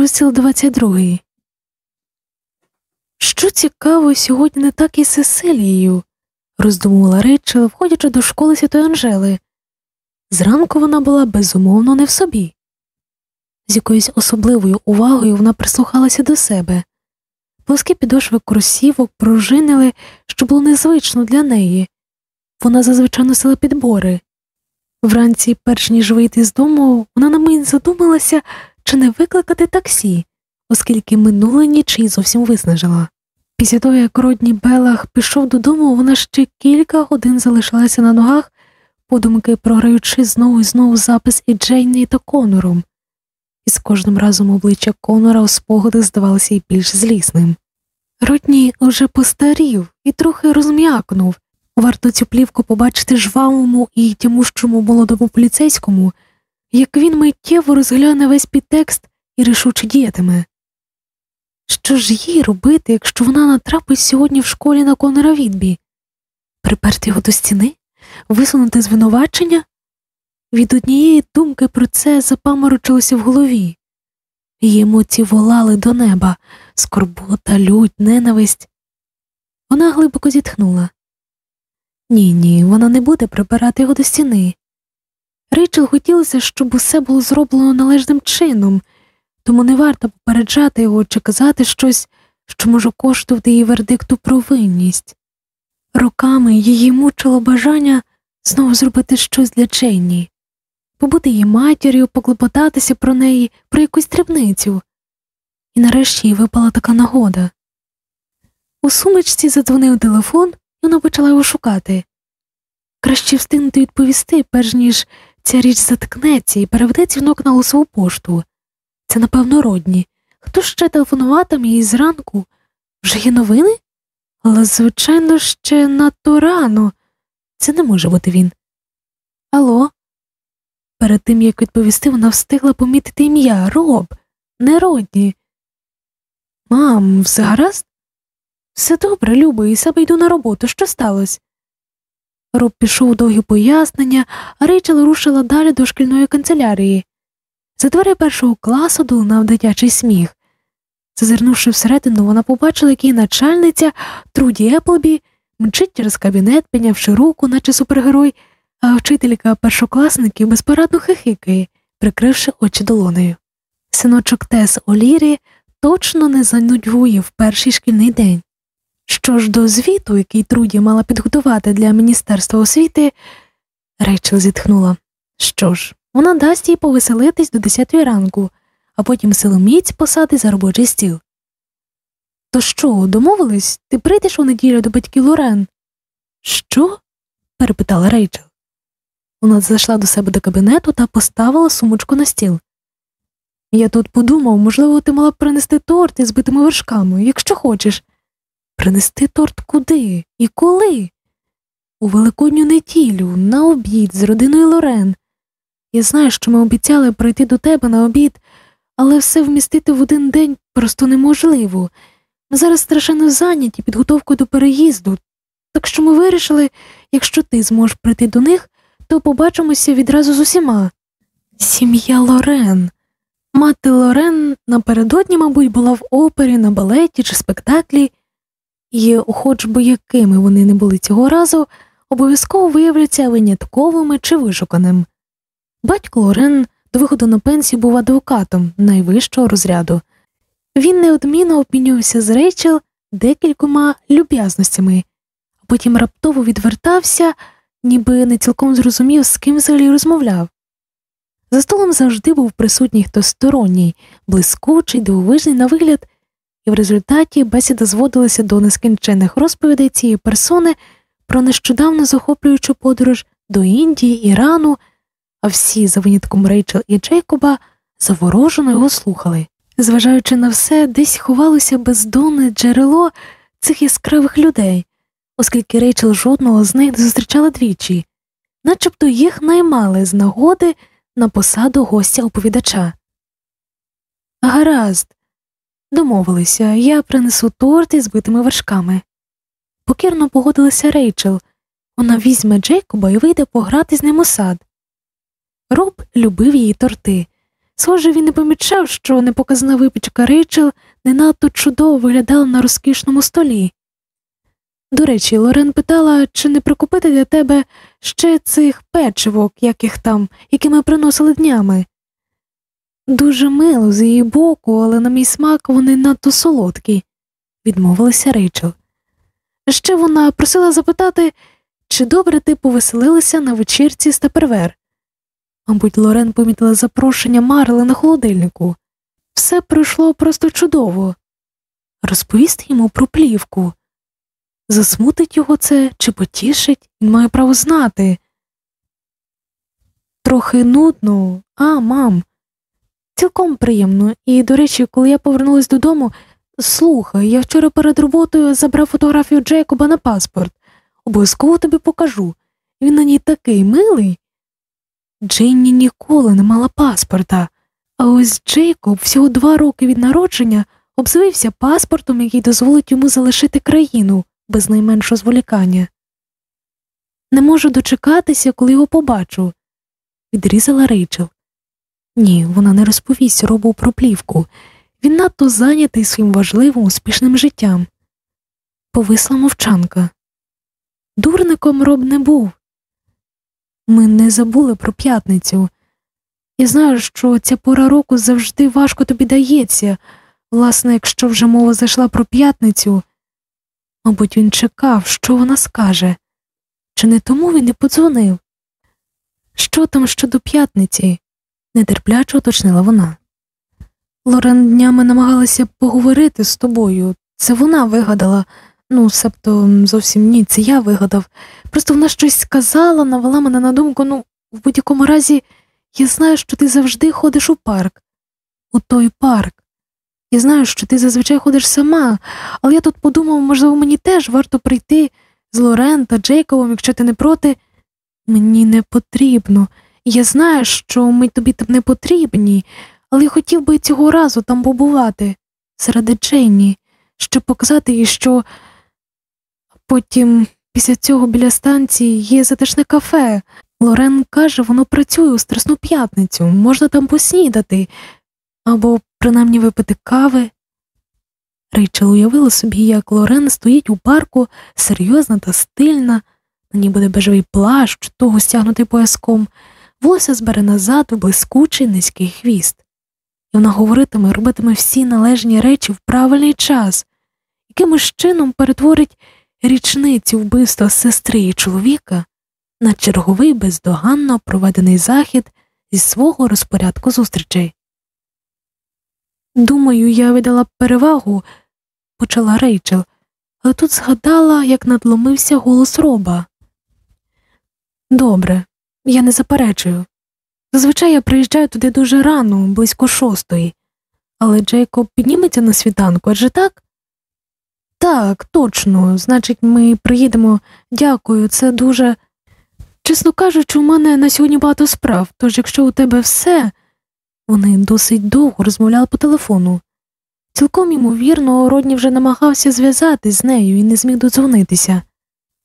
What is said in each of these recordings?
Розділ 22 Що цікаво, сьогодні не так і з Сесилією, роздумувала Рейчел, входячи до школи Святої Анжели. Зранку вона була безумовно не в собі. З якоюсь особливою увагою вона прислухалася до себе. Плоскі підошви кросівок пружинили, що було незвично для неї. Вона зазвичай носила підбори. Вранці, перш ніж вийти з дому, вона на мить задумалася, чи не викликати таксі, оскільки минула ніч її зовсім виснажила. Після того, як Родні Белах пішов додому, вона ще кілька годин залишалася на ногах, подумки програючи знову і знову запис і Джейні та Конором, і з кожним разом обличчя Конора у спогадах здавалося й більш злісним. Родні уже постарів і трохи розм'якнув. Варто цю плівку побачити жвавому і тямущому молодому поліцейському, як він миттєво розгляне весь підтекст і рішуче діятиме. Що ж їй робити, якщо вона натрапить сьогодні в школі на Конора Відбі? Приперти його до стіни, висунути звинувачення? Від однієї думки про це запаморочилося в голові. Її емоції волали до неба, скорбота, лють, ненависть. Вона глибоко зітхнула. Ні, ні, вона не буде прибирати його до стіни. Рейчел хотілося, щоб усе було зроблено належним чином, тому не варто попереджати його чи казати щось, що може коштувати її вердикту про винність. Роками її мучило бажання знову зробити щось для Дженні, побути її матір'ю, поклопотатися про неї, про якусь дрібницю. І нарешті їй випала така нагода. У сумочці задзвонив телефон, і вона почала його шукати. Краще встигнути відповісти, перш ніж ця річ заткнеться і переведе дзвінок на голосову пошту. Це, напевно, родні. Хто ще телефонуватиме їй зранку? Вже є новини? Але, звичайно, ще надто рано. Це не може бути він. Алло? Перед тим, як відповісти, вона встигла помітити ім'я Роб, не Родні. Мам, все гаразд? Все добре, Любо, і себе йду на роботу. Що сталося? Роб пішов у довгі пояснення, а Рейчел рушила далі до шкільної канцелярії. За двері першого класу долунав дитячий сміх. Зазирнувши всередину, вона побачила, як її начальниця Труді Еплбі мчить через кабінет, піднявши руку, наче супергерой, а вчителька першокласників безпорадно хихикає, прикривши очі долонею. Синочок Тес Олірі точно не занудьгує в перший шкільний день. Що ж до звіту, який Труді мала підготувати для Міністерства освіти, Рейчел зітхнула. Що ж, вона дасть їй повеселитись до 10 ранку, а потім силоміць посадить за робочий стіл. То що, домовились? Ти прийдеш у неділю до батьків Лорен? Що? перепитала Рейчел. Вона зайшла до себе до кабінету та поставила сумочку на стіл. Я тут подумав, можливо, ти мала б принести торт із збитими вершками, якщо хочеш. Принести торт куди і коли? У великодню неділю, на обід з родиною Лорен. Я знаю, що ми обіцяли прийти до тебе на обід, але все вмістити в один день просто неможливо. Ми зараз страшенно зайняті підготовкою до переїзду, так що ми вирішили, якщо ти зможеш прийти до них, то побачимося відразу з усіма. Сім'я Лорен. Мати Лорен напередодні, мабуть, була в опері, на балеті чи спектаклі, і, хоч би якими вони не були цього разу, обов'язково виявляться винятковими чи вишуканим. Батько Лорен до виходу на пенсію був адвокатом найвищого розряду. Він неодмінно обмінювався з Рейчел декількома люб'язностями, а потім раптово відвертався, ніби не цілком зрозумів, з ким взагалі розмовляв. За столом завжди був присутній хтось сторонній, блискучий, дивовижний на вигляд, і в результаті бесіда зводилася до нескінчених розповідей цієї персони про нещодавно захоплюючу подорож до Індії, Ірану, а всі, за винятком Рейчел і Джейкоба, заворожено його слухали. Зважаючи на все, десь ховалося бездонне джерело цих яскравих людей, оскільки Рейчел жодного з них не зустрічала двічі, начебто їх наймали з нагоди на посаду гостя оповідача. Гаразд, домовилися, я принесу торт із збитими вершками. Покірно погодилася Рейчел. Вона візьме Джейкоба і вийде пограти з ним у сад. Роб любив її торти. Схоже, він не помічав, що непоказна випічка Рейчел не надто чудово виглядала на розкішному столі. До речі, Лорен питала, чи не прикупити для тебе ще цих печивок, яких там, які ми приносили днями. Дуже мило з її боку, але на мій смак вони надто солодкі, відмовилася Рейчел. Ще вона просила запитати, чи добре ти повеселилася на вечірці з тепервер. Мабуть, Лорен помітила запрошення Марли на холодильнику. Все пройшло просто чудово. Розповісти йому про плівку. Засмутить його це чи потішить, він має право знати. Трохи нудно, а, мам, цілком приємно. І, до речі, коли я повернулась додому, слухай, я вчора перед роботою забрав фотографію Джейкоба на паспорт. Обов'язково тобі покажу. Він на ній такий милий. Дженні ніколи не мала паспорта, а ось Джейкоб всього два роки від народження обзавився паспортом, який дозволить йому залишити країну без найменшого зволікання. Не можу дочекатися, коли його побачу, відрізала Рейчел. Ні, вона не розповість робу про плівку. Він надто зайнятий своїм важливим успішним життям. Повисла мовчанка. Дурником роб не був. Ми не забули про п'ятницю. Я знаю, що ця пора року завжди важко тобі дається. Власне, якщо вже мова зайшла про п'ятницю, мабуть, він чекав, що вона скаже, чи не тому він не подзвонив? Що там щодо п'ятниці? Нетерпляче уточнила вона. Лорен днями намагалася поговорити з тобою. Це вона вигадала, ну, себто зовсім ні, це я вигадав. Просто вона щось сказала, навела мене на думку, ну, в будь-якому разі, я знаю, що ти завжди ходиш у парк, у той парк. Я знаю, що ти зазвичай ходиш сама, але я тут подумав, можливо, мені теж варто прийти з Лорен та Джейковом, якщо ти не проти. Мені не потрібно. Я знаю, що ми тобі там не потрібні, але я хотів би цього разу там побувати, серед Джейні, щоб показати їй, що потім після цього біля станції є затишне кафе. Лорен каже, воно працює у Страсну п'ятницю, можна там поснідати або принаймні випити кави. Рейчел уявила собі, як Лорен стоїть у парку, серйозна та стильна, на ній буде бежевий плащ, того стягнутий пояском, волосся збере назад у блискучий низький хвіст, і вона говоритиме, робитиме всі належні речі в правильний час, якимось чином перетворить річницю вбивства сестри і чоловіка на черговий бездоганно проведений захід зі свого розпорядку зустрічей. Думаю, я видала перевагу, почала Рейчел, але тут згадала, як надломився голос роба. Добре, я не заперечую. Зазвичай я приїжджаю туди дуже рано, близько шостої, але Джейкоб підніметься на світанку, адже так? Так, точно, значить, ми приїдемо. Дякую, це дуже. Чесно кажучи, у мене на сьогодні багато справ, тож якщо у тебе все. Вони досить довго розмовляли по телефону. Цілком ймовірно, Родні вже намагався зв'язатись з нею і не зміг додзвонитися.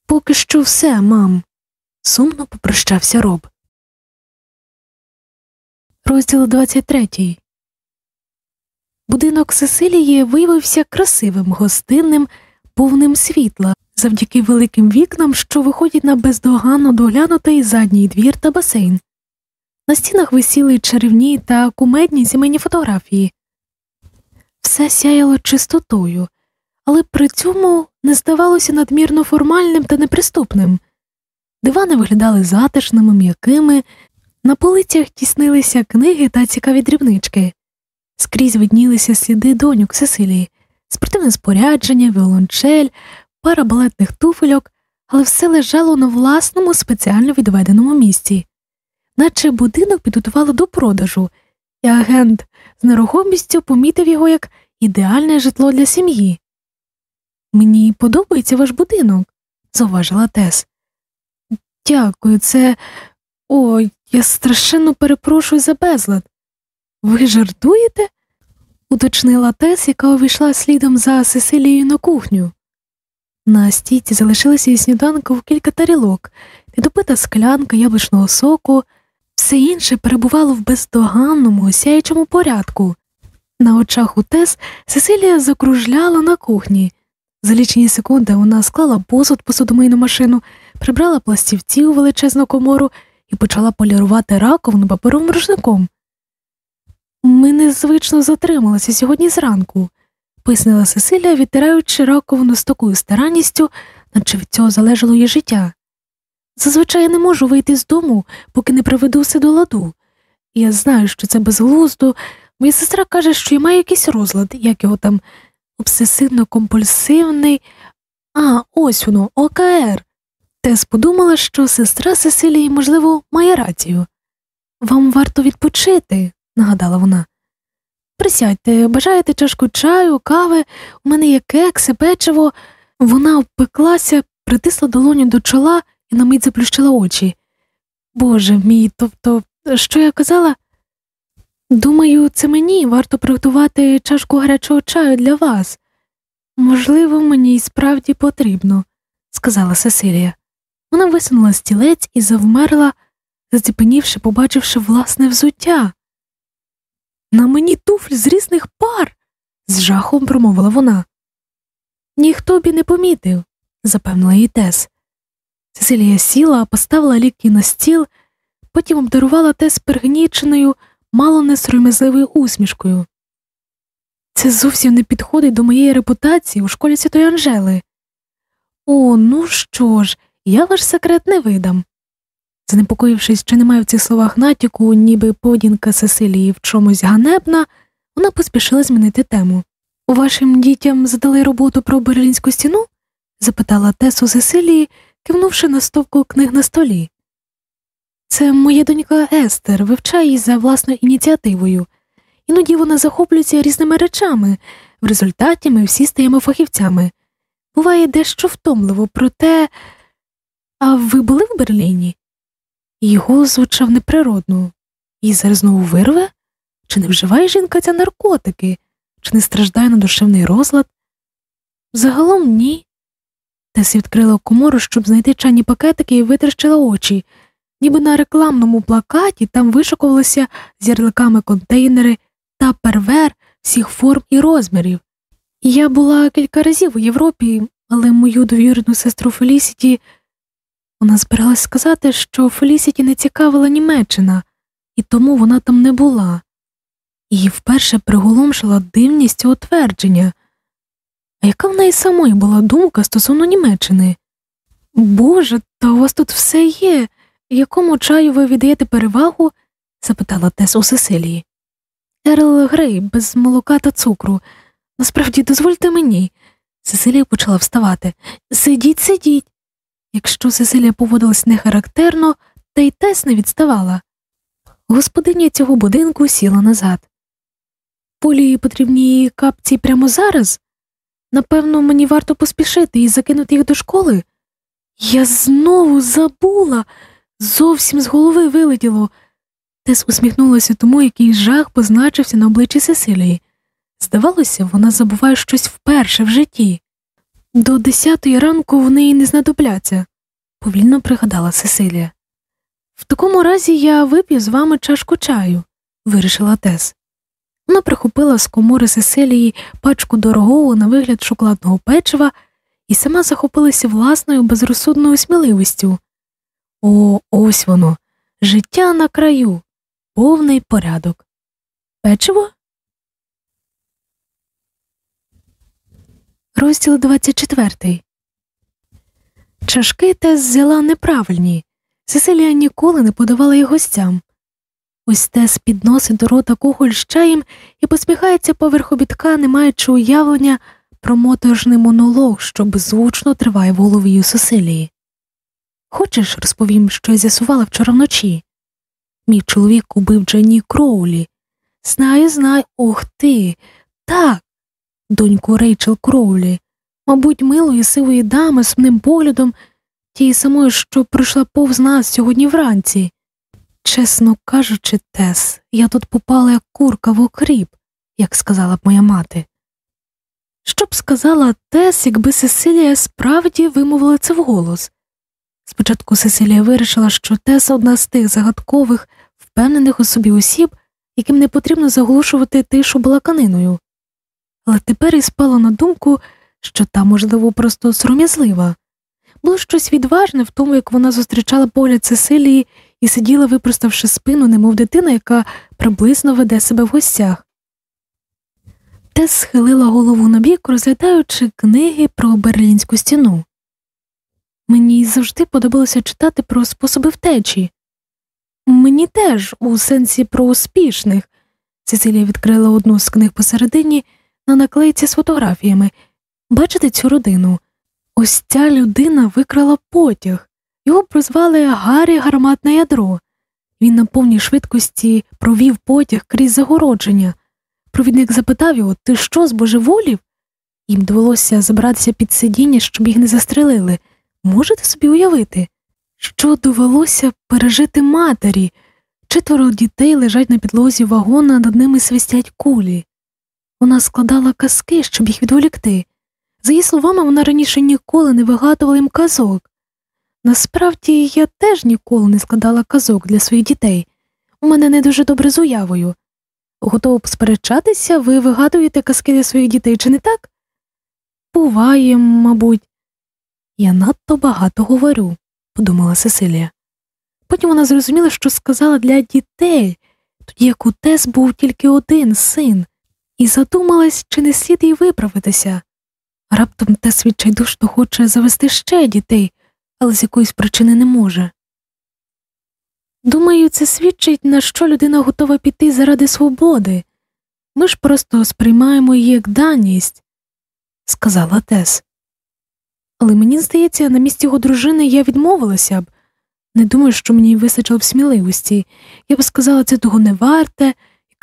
Поки що все, мам, сумно попрощався роб. Розділ 23 Будинок Сесилії виявився красивим, гостинним, повним світла, завдяки великим вікнам, що виходять на бездоганно доглянутий задній двір та басейн. На стінах висіли чарівні та кумедні сімейні фотографії. Все сяяло чистотою, але при цьому не здавалося надмірно формальним та неприступним. Дивани виглядали затишними, м'якими, на полицях тіснилися книги та цікаві дрібнички, скрізь виднілися сліди доньок Сесилії, спортивне спорядження, віолончель, пара балетних туфельок, але все лежало на власному спеціально відведеному місці. Наче будинок підготували до продажу, і агент з нерухомістю помітив його як ідеальне житло для сім'ї. Мені подобається ваш будинок, зауважила Тес. Дякую, це. Ой, я страшенно перепрошую за безлад. Ви жартуєте? уточнила Тес, яка увійшла слідом за Сесилією на кухню. На стійці залишилися і сніданку в кілька тарілок, недопита склянка яблучного соку, Все інше перебувало в бездоганному, осяючому порядку. На очах у Тес Сесилія закружляла на кухні. За лічені секунди вона склала посуд посудомийну машину, прибрала пластівці у величезну комору і почала полірувати раковину паперовим рушником. Ми незвично затрималися сьогодні зранку, пояснила Сесилія, відтираючи раковину з такою старанністю, наче від цього залежало її життя. Зазвичай я не можу вийти з дому, поки не приведу все до ладу. Я знаю, що це безглуздо. Моя сестра каже, що я маю якийсь розлад, як його там обсесивно компульсивний. А, ось воно, ОКР. Тес подумала, що сестра Сесилії, можливо, має рацію. Вам варто відпочити, нагадала вона. Присядьте, бажаєте чашку чаю, кави, у мене є кекси, печиво. Вона обпеклася, притисла долоню до чола і на мить заплющила очі. Боже мій, тобто, що я казала? Думаю, це мені варто приготувати чашку гарячого чаю для вас. Можливо, мені й справді потрібно, сказала Сесилія. Вона висунула стілець і завмерла, заціпенівши, побачивши власне взуття. На мені туфлі з різних пар, з жахом промовила вона. Ніхто б і не помітив, запевнила її Тес. Сесилія сіла, поставила ліки на стіл, потім обдарувала Тес пригніченою, мало несором'язливою усмішкою. Це зовсім не підходить до моєї репутації у школі Святої Анжели. О, ну що ж, я ваш секрет не видам. Занепокоївшись, чи немає в цих словах натяку, ніби поведінка Сесилії в чомусь ганебна, вона поспішила змінити тему. Вашим дітям задали роботу про берлінську стіну? запитала Тесу Сесилії, кивнувши на стовку книг на столі. Це моя донька Естер, вивчає її за власною ініціативою. Іноді вона захоплюється різними речами, в результаті ми всі стаємо фахівцями. Буває дещо втомливо, проте. А ви були в Берліні? Її голос звучав неприродно. Її зараз знову вирве? Чи не вживає жінка ця наркотики, чи не страждає на душевний розлад? Загалом ні. Тес відкрила комору, щоб знайти чайні пакетики і витріщила очі, ніби на рекламному плакаті там вишукувалися з ярликами контейнери та первер всіх форм і розмірів. Я була кілька разів у Європі, але мою довірену сестру Фелісіті вона збиралась сказати, що Фелісіті не цікавила Німеччина, і тому вона там не була. Її вперше приголомшила дивність цього твердження. А яка в неї самої була думка стосовно Німеччини? Боже, та у вас тут все є. Якому чаю ви віддаєте перевагу? запитала Тес у Сесилії. Ерл Грей, без молока та цукру. Насправді, дозвольте мені. Сесилія почала вставати. Сидіть, сидіть. Якщо Сесилія поводилась нехарактерно, та й Тес не відставала. Господиня цього будинку сіла назад. Полі потрібні капці прямо зараз. Напевно, мені варто поспішити і закинути їх до школи. Я знову забула, зовсім з голови вилетіло. Тес усміхнулася тому, який жах позначився на обличчі Сесилії. Здавалося, вона забуває щось вперше в житті. До десятої ранку в неї не знадобляться, повільно пригадала Сесилія. В такому разі я вип'ю з вами чашку чаю, вирішила Тес. Вона прихопила з комори Сесилії пачку дорогого на вигляд шоколадного печива і сама захопилася власною безрозсудною сміливістю. О, ось воно, життя на краю, повний порядок. Печиво? Розділ 24 Чашки Тес взяла неправильні. Сесилія ніколи не подавала їх гостям. Ось Тес підносить до рота кухоль з чаєм і посміхається поверх обідка, не маючи уявлення про моторжний монолог, що беззвучно триває в голові у Сесилії. Хочеш, розповім, що я з'ясувала вчора вночі? Мій чоловік убив Дженні Кроулі. Знаю, знаю, ух ти. Так, доньку Рейчел Кроулі, мабуть, милої сивої дами з сумним поглядом, тієї самої, що пройшла повз нас сьогодні вранці. Чесно кажучи, Тес, я тут попала як курка в окріп, як сказала б моя мати. Що б сказала Тес, якби Сесилія справді вимовила це вголос? Спочатку Сесилія вирішила, що Тес одна з тих загадкових, впевнених у собі осіб, яким не потрібно заглушувати тишу балаканиною. Але тепер і спало на думку, що та, можливо, просто сором'язлива. Було щось відважне в тому, як вона зустрічала погляд Сесилії і сиділа, випроставши спину, немов дитина, яка приблизно веде себе в гостях. Тес схилила голову на бік, розглядаючи книги про берлінську стіну. Мені завжди подобалося читати про способи втечі. Мені теж, у сенсі про успішних. Цецилія відкрила одну з книг посередині на наклейці з фотографіями. Бачите цю родину? Ось ця людина викрала потяг. Його прозвали Гаррі гарматне ядро. Він на повній швидкості провів потяг крізь загородження. Провідник запитав його Ти що, збожеволів? Їм довелося забратися під сидіння, щоб їх не застрелили. Можете собі уявити, що довелося пережити матері? Четверо дітей лежать на підлозі вагона, над ними свистять кулі. Вона складала казки, щоб їх відволікти. За її словами, вона раніше ніколи не вигадувала їм казок. Насправді я теж ніколи не складала казок для своїх дітей. У мене не дуже добре з уявою. Готова посперечатися, ви вигадуєте казки для своїх дітей, чи не так? Буває, мабуть, я надто багато говорю, подумала Сесилія. Потім вона зрозуміла, що сказала для дітей, тоді як у Тес був тільки один син, і задумалась, чи не слід їй виправитися. Раптом Тес відчайдушно хоче завести ще дітей, але з якоїсь причини не може. Думаю, це свідчить, на що людина готова піти заради свободи. Ми ж просто сприймаємо її як даність, сказала Тес. Але мені здається, на місці його дружини я відмовилася б. Не думаю, що мені вистачило б сміливості. Я б сказала, це того не варте,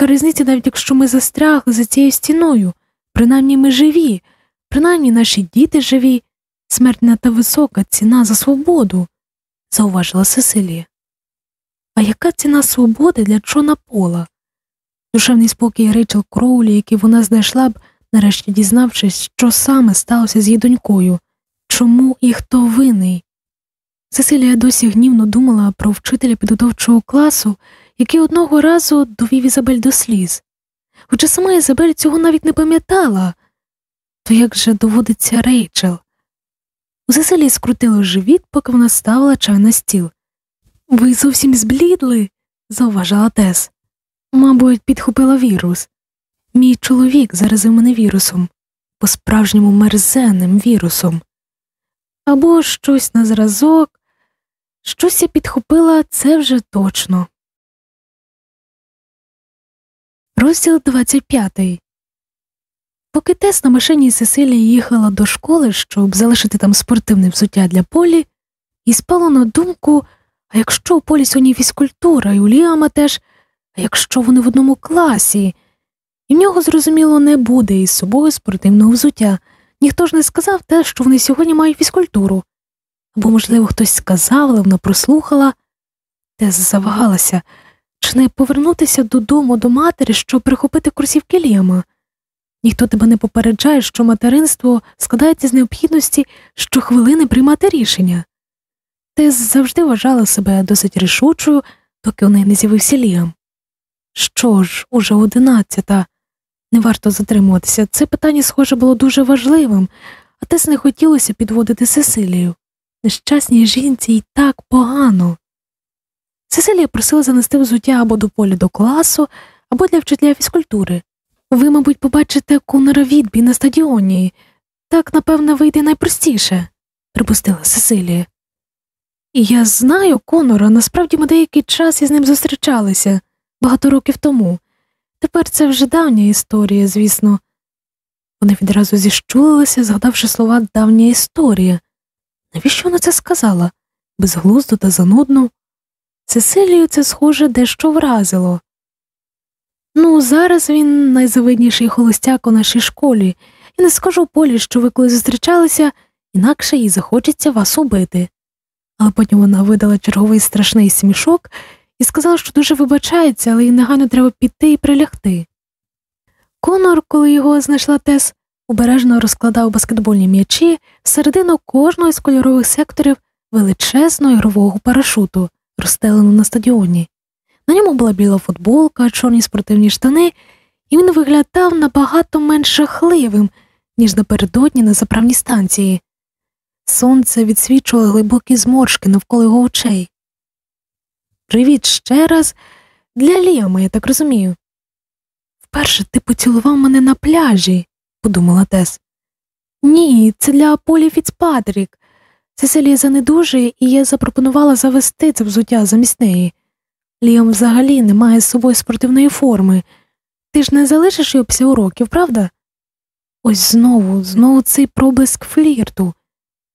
яка різниця, навіть якщо ми застрягли за цією стіною, принаймні ми живі, принаймні наші діти живі, смерть не та висока ціна за свободу, зауважила Сесилія. А яка ціна свободи для Джона Пола? Душевний спокій Рейчел Кроулі, який вона знайшла б, нарешті дізнавшись, що саме сталося з її донькою, чому і хто винний. Сесилія досі гнівно думала про вчителя підготовчого класу, який одного разу довів Ізабель до сліз. Хоча сама Ізабель цього навіть не пам'ятала, то як же доводиться Рейчел? У Сесилії скрутило живіт, поки вона ставила чай на стіл. Ви зовсім зблідли, зауважила Тес. Мабуть, підхопила вірус. Мій чоловік заразив мене вірусом, по справжньому мерзенним вірусом. Або щось на зразок, щось я підхопила це вже точно. Розділ 25 Поки Тес на машині Сесилії їхала до школи, щоб залишити там спортивне взуття для полі, і спало на думку, а якщо у полі сьогодні фізкультура, і у Ліама теж, а якщо вони в одному класі, і в нього, зрозуміло, не буде із собою спортивного взуття. Ніхто ж не сказав те, що вони сьогодні мають фізкультуру. Або, можливо, хтось сказав, але вона прослухала, Тес завагалася, чи не повернутися додому до матері, щоб прихопити курсівки Ліама. Ніхто тебе не попереджає, що материнство складається з необхідності щохвилини приймати рішення. Тес завжди вважала себе досить рішучою, доки у неї не з'явився Ліам. Що ж, уже одинадцята. Не варто затримуватися. Це питання, схоже, було дуже важливим, а Тес не хотілося підводити Сесилію. Нещасній жінці й так погано. Сесилія просила занести взуття або до поля до класу, або для вчителя фізкультури. Ви, мабуть, побачите кунера відбій на стадіоні. Так, напевно, вийде найпростіше, припустила Сесилія. І я знаю Конора, насправді ми деякий час із ним зустрічалися багато років тому. Тепер це вже давня історія, звісно. Вона відразу зіщулилася, згадавши слова давня історія. Навіщо вона це сказала? Безглуздо та занудно. Цесилію це, схоже, дещо вразило. Ну, зараз він найзавидніший холостяк у нашій школі, і не скажу Полі, що ви коли зустрічалися, інакше їй захочеться вас убити. Але потім вона видала черговий страшний смішок і сказала, що дуже вибачається, але їй негайно треба піти і прилягти. Конор, коли його знайшла Тес, обережно розкладав баскетбольні м'ячі всередину кожного з кольорових секторів величезного ігрового парашуту, розстеленого на стадіоні. На ньому була біла футболка, чорні спортивні штани, і він виглядав набагато менш жахливим, ніж напередодні на заправній станції. Сонце відсвічувало глибокі зморшки навколо його очей. Привіт ще раз для Ліама, я так розумію. Вперше ти поцілував мене на пляжі, подумала Тес. Ні, це для Полі Фіцпатрік. Сесилія занедужує, і я запропонувала завести це взуття замість неї. Ліам взагалі не має з собою спортивної форми. Ти ж не залишиш його після уроків, правда? Ось знову, знову цей проблиск флірту.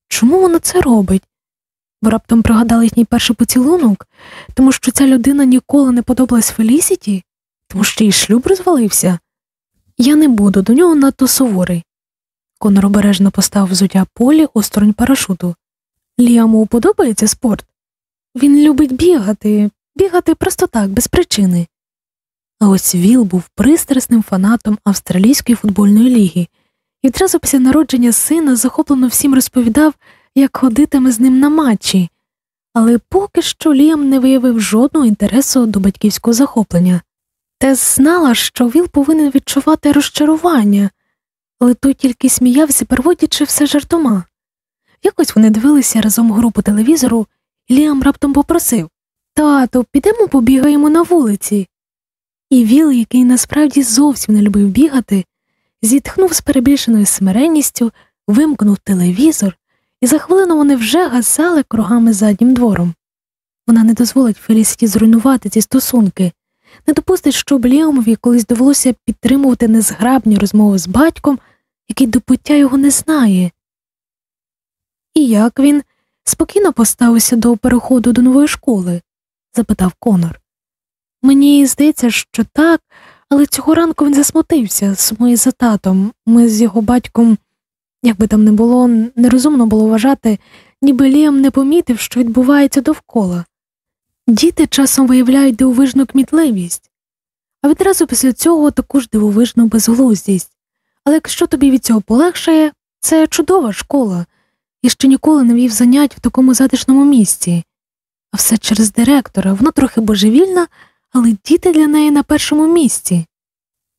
Чому вона це робить? Бо раптом пригадала їхній перший поцілунок, тому що ця людина ніколи не подобалась Фелісіті, тому що її шлюб розвалився. Я не буду до нього надто суворий. Конор обережно поставив взуття полі осторонь парашуту. Ліаму подобається спорт? Він любить бігати, бігати просто так, без причини. А ось Віл був пристрасним фанатом австралійської футбольної ліги, і одразу після народження сина захоплено всім розповідав, як ходитиме з ним на матчі, але поки що Ліам не виявив жодного інтересу до батьківського захоплення. Тес знала, що Віл повинен відчувати розчарування, але той тільки сміявся, переводячи все жартома. Якось вони дивилися разом гру по телевізору, і Ліам раптом попросив Тато, підемо побігаємо на вулиці. І Віл, який насправді зовсім не любив бігати, зітхнув з перебільшеною смиренністю, вимкнув телевізор, і за хвилину вони вже гасали кругами заднім двором. Вона не дозволить Фелісіті зруйнувати ці стосунки, не допустить, щоб Ліомові колись довелося підтримувати незграбні розмови з батьком, який до пуття його не знає. І як він спокійно поставився до переходу до нової школи? запитав Конор. Мені здається, що так, але цього ранку він засмутився сумує за татом. Ми з його батьком, як би там не було, нерозумно було вважати, ніби Ліам не помітив, що відбувається довкола. Діти часом виявляють дивовижну кмітливість, а відразу після цього також дивовижну безглуздість. Але якщо тобі від цього полегшає, це чудова школа, і ще ніколи не вів занять в такому затишному місці. А все через директора, вона трохи божевільна, але діти для неї на першому місці.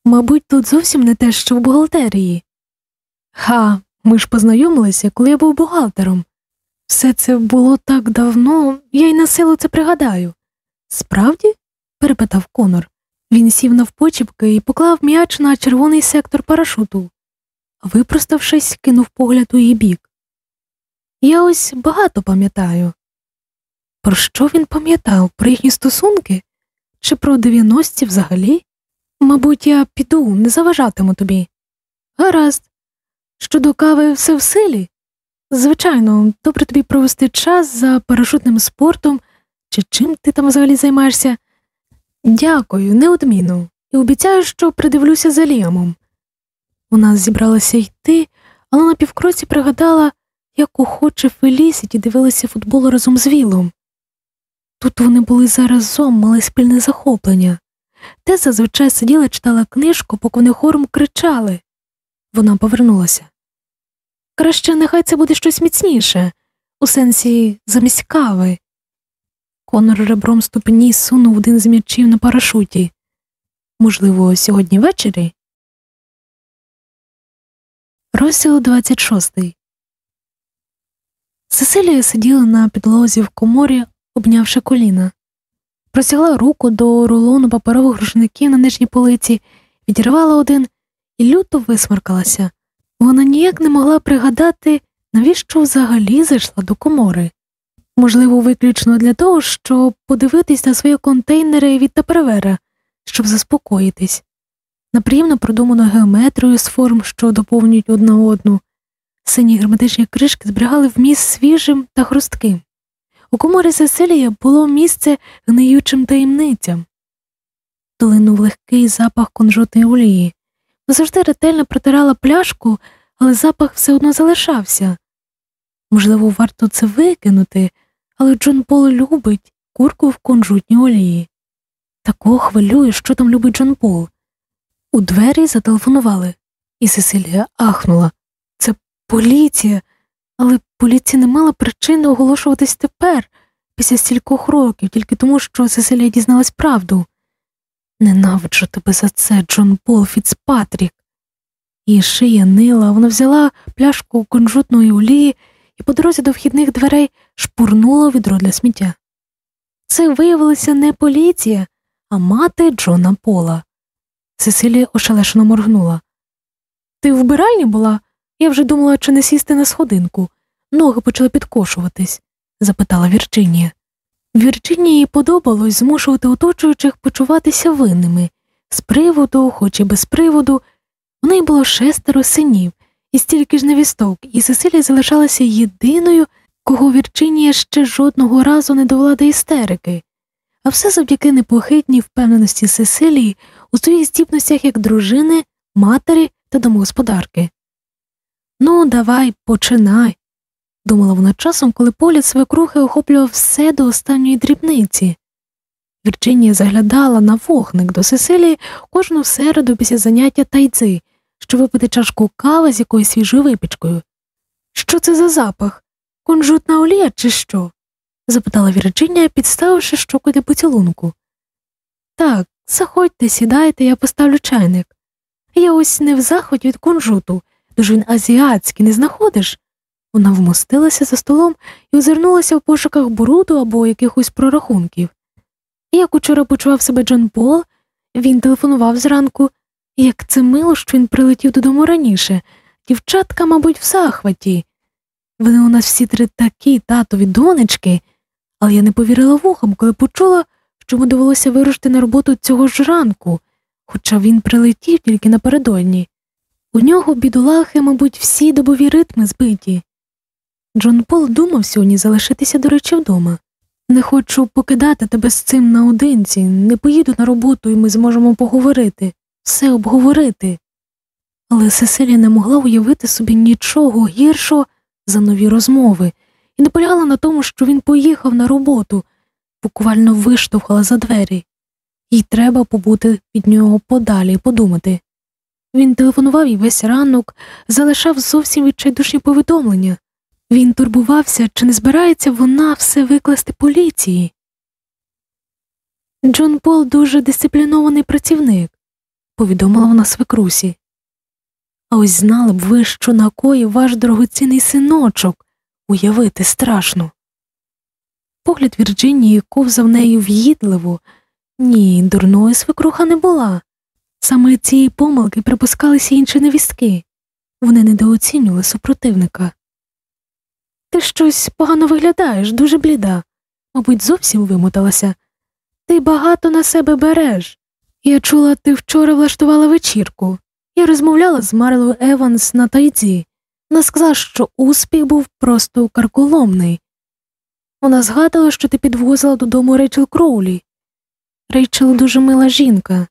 Мабуть, тут зовсім не те, що в бухгалтерії. Ха, ми ж познайомилися, коли я був бухгалтером. Все це було так давно, я й на силу це пригадаю. Справді? перепитав Конор. Він сів навпочіпки і поклав м'яч на червоний сектор парашуту, випроставшись, кинув погляд у її бік. Я ось багато пам'ятаю. Про що він пам'ятав? Про їхні стосунки? Чи про дев'яності взагалі? Мабуть, я піду, не заважатиму тобі. Гаразд. Щодо кави все в силі. Звичайно, добре тобі провести час за парашутним спортом чи чим ти там взагалі займаєшся. Дякую, неодмінно, і обіцяю, що придивлюся за Ліамом. Вона зібралася йти, але на півкроці пригадала, як охоче Фелісіті дивилися футбол разом з Вілом. Тут вони були заразом, мали спільне захоплення. Те зазвичай сиділа читала книжку, поки вони хором кричали. Вона повернулася. Краще нехай це буде щось міцніше, у сенсі замість кави. Конор ребром ступені сунув один з м'ячів на парашуті. Можливо, сьогодні ввечері? Розділ 26 Сесилія сиділа на підлозі в коморі, обнявши коліна, простягла руку до рулону паперових рушників на нижній полиці, відірвала один і люто висмаркалася. Вона ніяк не могла пригадати, навіщо взагалі зайшла до комори. Можливо, виключно для того, щоб подивитись на свої контейнери від тапервера, щоб заспокоїтись, на приємно продуману геометрію з форм, що доповнюють одна одну. Сині герметичні кришки зберігали вміст свіжим та хрустким. У коморі Сесилія було місце гниючим таємницям, долинув легкий запах конжутної олії. Завжди ретельно протирала пляшку, але запах все одно залишався. Можливо, варто це викинути, але Джон Пол любить курку в конжутній олії. Такого хвилює, що там любить Джон Пол. У двері зателефонували, і Сесилія ахнула. Поліція, але поліція не мала причини оголошуватись тепер, після стількох років, тільки тому, що Сесилія дізналась правду. Ненавиджу тебе за це, Джон Пол Фіцпатрік. Її шия нила, вона взяла пляшку кунжутної олії і по дорозі до вхідних дверей шпурнула відро для сміття. Це виявилася не поліція, а мати Джона Пола. Сесилія ошелешено моргнула. Ти в вбиральні була? Я вже думала, чи не сісти на сходинку. Ноги почали підкошуватись, запитала Вірджинія. Вірджинії подобалось змушувати оточуючих почуватися винними з приводу, хоч і без приводу. У неї було шестеро синів і стільки ж невісток, і Сесилія залишалася єдиною, кого Вірджинія ще жодного разу не довела до істерики, а все завдяки непохитній впевненості Сесилії у своїх здібностях як дружини, матері та домогосподарки. Ну, давай, починай, думала вона часом, коли погляд свекрухи охоплював все до останньої дрібниці. Вірджинія заглядала на вогник до Сесилії кожну середу після заняття тайцзи, щоб випити чашку кави з якоюсь свіжою випічкою. Що це за запах? Кунжутна олія, чи що? запитала Вірджинія, підставивши щоку для поцілунку. Так, заходьте, сідайте, я поставлю чайник. Я ось не в заході від кунжуту, дуже він азіатський, не знаходиш? Вона вмостилася за столом і озирнулася в пошуках бруду або якихось прорахунків. Як учора почував себе Джон Пол, він телефонував зранку, як це мило, що він прилетів додому раніше. Дівчатка, мабуть, в захваті. Вони у нас всі три такі татові донечки, але я не повірила вухам, коли почула, що йому довелося вирушити на роботу цього ж ранку, хоча він прилетів тільки напередодні. У нього, бідолахи, мабуть, всі добові ритми збиті. Джон Пол думав сьогодні залишитися, до речі, вдома. Не хочу покидати тебе з цим наодинці, не поїду на роботу, і ми зможемо поговорити, все обговорити. Але Сесилія не могла уявити собі нічого гіршого за нові розмови і наполягала на тому, що він поїхав на роботу, буквально виштовхала за двері, їй треба побути від нього подалі і подумати. Він телефонував їй весь ранок, залишав зовсім відчайдушні повідомлення. Він турбувався, чи не збирається вона все викласти поліції. Джон Пол дуже дисциплінований працівник, повідомила вона свекрусі. А ось знали б ви, що накоїв ваш дорогоцінний синочок уявити страшно. Погляд Вірджинії ковзав нею в'їдливо, ні, дурної свекруха не була. Саме цієї помилки припускалися інші невістки, вони недооцінювали супротивника. Ти щось погано виглядаєш, дуже бліда, мабуть, зовсім вимоталася. Ти багато на себе береш. Я чула, ти вчора влаштувала вечірку. Я розмовляла з Марлою Еванс на тайдзі. Вона сказала, що успіх був просто карколомний. Вона згадала, що ти підвозила додому Рейчел Кроулі. Рейчел дуже мила жінка.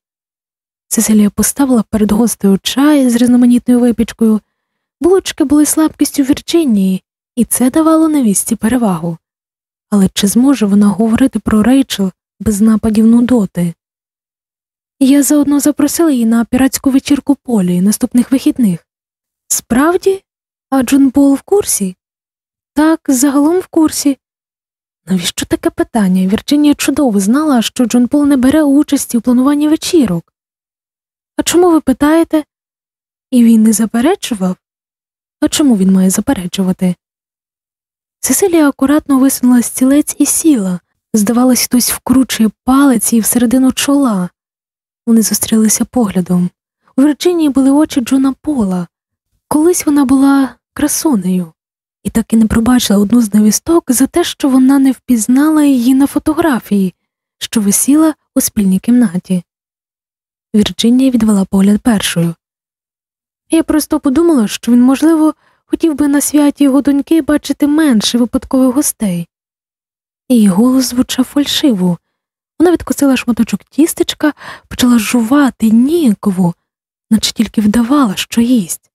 Цесилія поставила перед гостею чай з різноманітною випічкою. Булочки були слабкістю Вірджинії, і це давало невісті перевагу. Але чи зможе вона говорити про Рейчел без нападів нудоти? Я заодно запросила її на піратську вечірку полі наступних вихідних. Справді, а Джон Пол в курсі? Так, загалом в курсі. Навіщо таке питання? Вірджинія чудово знала, що Джон Пол не бере участі у плануванні вечірок. А чому ви питаєте? І він не заперечував? А чому він має заперечувати? Сесилія акуратно висунула стілець і сіла. Здавалось, хтось вкручує палець їй всередину чола. Вони зустрілися поглядом. У Вірджинії були очі Джона Пола. Колись вона була красунею, і так і не пробачила одну з невісток за те, що вона не впізнала її на фотографії, що висіла у спільній кімнаті. Вірджинія відвела погляд першою. Я просто подумала, що він, можливо, хотів би на святі його доньки бачити менше випадкових гостей. Її голос звучав фальшиво. Вона відкосила шматочок тістечка, почала жувати ніяково, наче тільки вдавала, що їсть.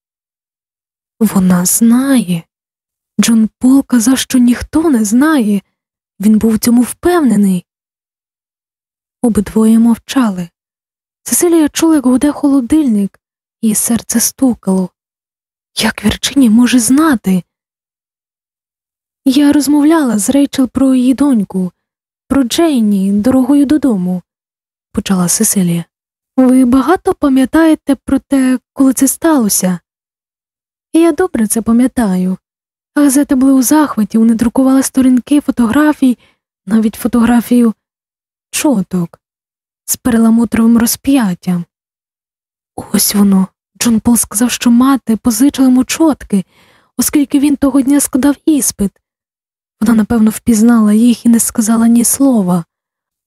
Вона знає. Джон Пол казав, що ніхто не знає. Він був в цьому впевнений. Обидвоє мовчали. Цесилія чула, як гуде холодильник, її серце стукало. Як Вірчині може знати? Я розмовляла з Рейчел про її доньку, про Джейні дорогою додому, почала Сесилія. Ви багато пам'ятаєте про те, коли це сталося? Я добре це пам'ятаю. Газети були у захваті, вони друкували сторінки фотографій, навіть фотографію чоток з переламутровим розп'яттям. Ось воно. Джон Пол сказав, що мати позичила йому чотки, оскільки він того дня складав іспит. Вона, напевно, впізнала їх і не сказала ні слова,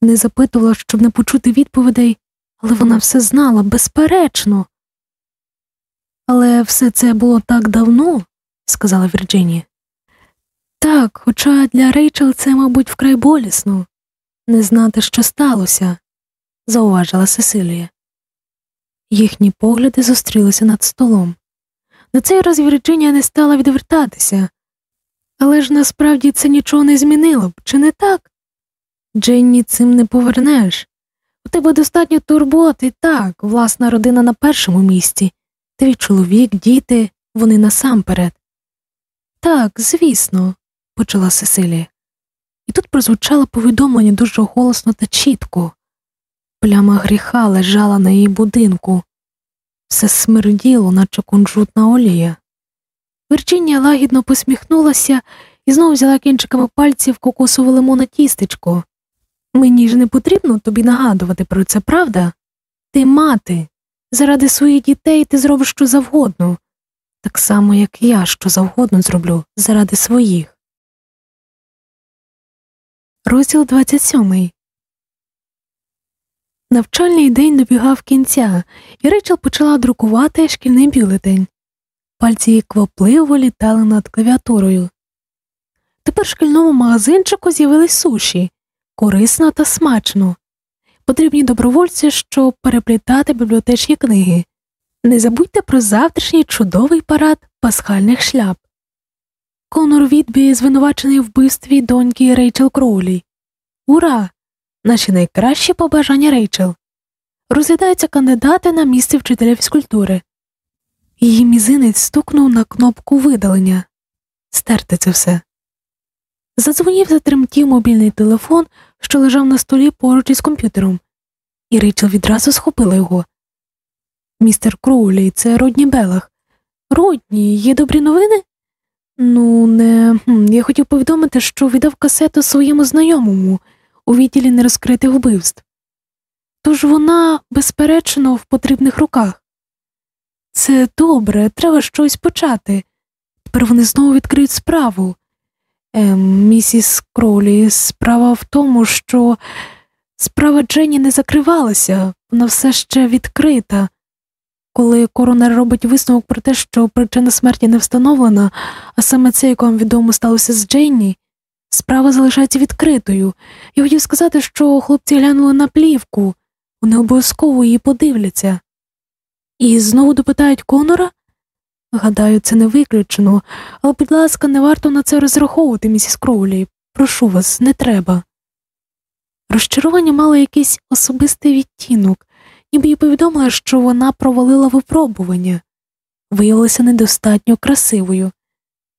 не запитувала, щоб не почути відповідей, але вона все знала, безперечно. Але все це було так давно, сказала Вірджинія. Так, хоча для Рейчел це, мабуть, вкрай болісно не знати, що сталося, зауважила Сесилія. Їхні погляди зустрілися над столом. На цей раз Вірджинія не стала відвертатися, але ж насправді це нічого не змінило б, чи не так? Дженні цим не повернеш. У тебе достатньо турботи, так, власна родина на першому місці, твій чоловік, діти, вони насамперед. Так, звісно, почала Сесилія. І тут прозвучало повідомлення дуже голосно та чітко. Пляма гріха лежала на її будинку, все смерділо, наче кунжутна олія. Вірчиння лагідно посміхнулася і знову взяла кінчиками пальців кокосове лимона тістечко. Мені ж не потрібно тобі нагадувати про це, правда? Ти мати, заради своїх дітей ти зробиш що завгодно, так само, як я що завгодно зроблю заради своїх. Розділ 27 Навчальний день добігав кінця, і Рейчел почала друкувати шкільний бюлетень. Пальці її квапливо літали над клавіатурою. Тепер в шкільному магазинчику з'явились суші корисно та смачно. Потрібні добровольці, щоб переплітати бібліотечні книги. Не забудьте про завтрашній чудовий парад пасхальних шляп. Конор Відбі звинувачений в вбивстві доньки Рейчел Кроулі. Ура! Наші найкращі побажання Рейчел. Розглядаються кандидати на місце вчителя фізкультури. Її мізинець стукнув на кнопку видалення. Стерти це все. Задзвонів затремтів мобільний телефон, що лежав на столі поруч із комп'ютером, і Рейчел відразу схопила його. Містер Кроулі, це Родні Белах. Родні, є добрі новини? Ну, не я хотів повідомити, що віддав касету своєму знайомому у відділі нерозкритих вбивств. Тож вона, безперечно, в потрібних руках. Це добре, треба щось почати. Тепер вони знову відкриють справу. Ем, місіс Кроулі, справа в тому, що справа Дженні не закривалася, вона все ще відкрита. Коли коронер робить висновок про те, що причина смерті не встановлена, а саме це, як вам відомо сталося з Дженні, справа залишається відкритою. Я хотів сказати, що хлопці глянули на плівку, вони обов'язково її подивляться. І знову допитають Конора? Гадаю, це не виключено, але, будь ласка, не варто на це розраховувати, місіс Кроулі. Прошу вас, не треба. Розчарування мало якийсь особистий відтінок, ніби їй повідомила, що вона провалила випробування, виявилася недостатньо красивою,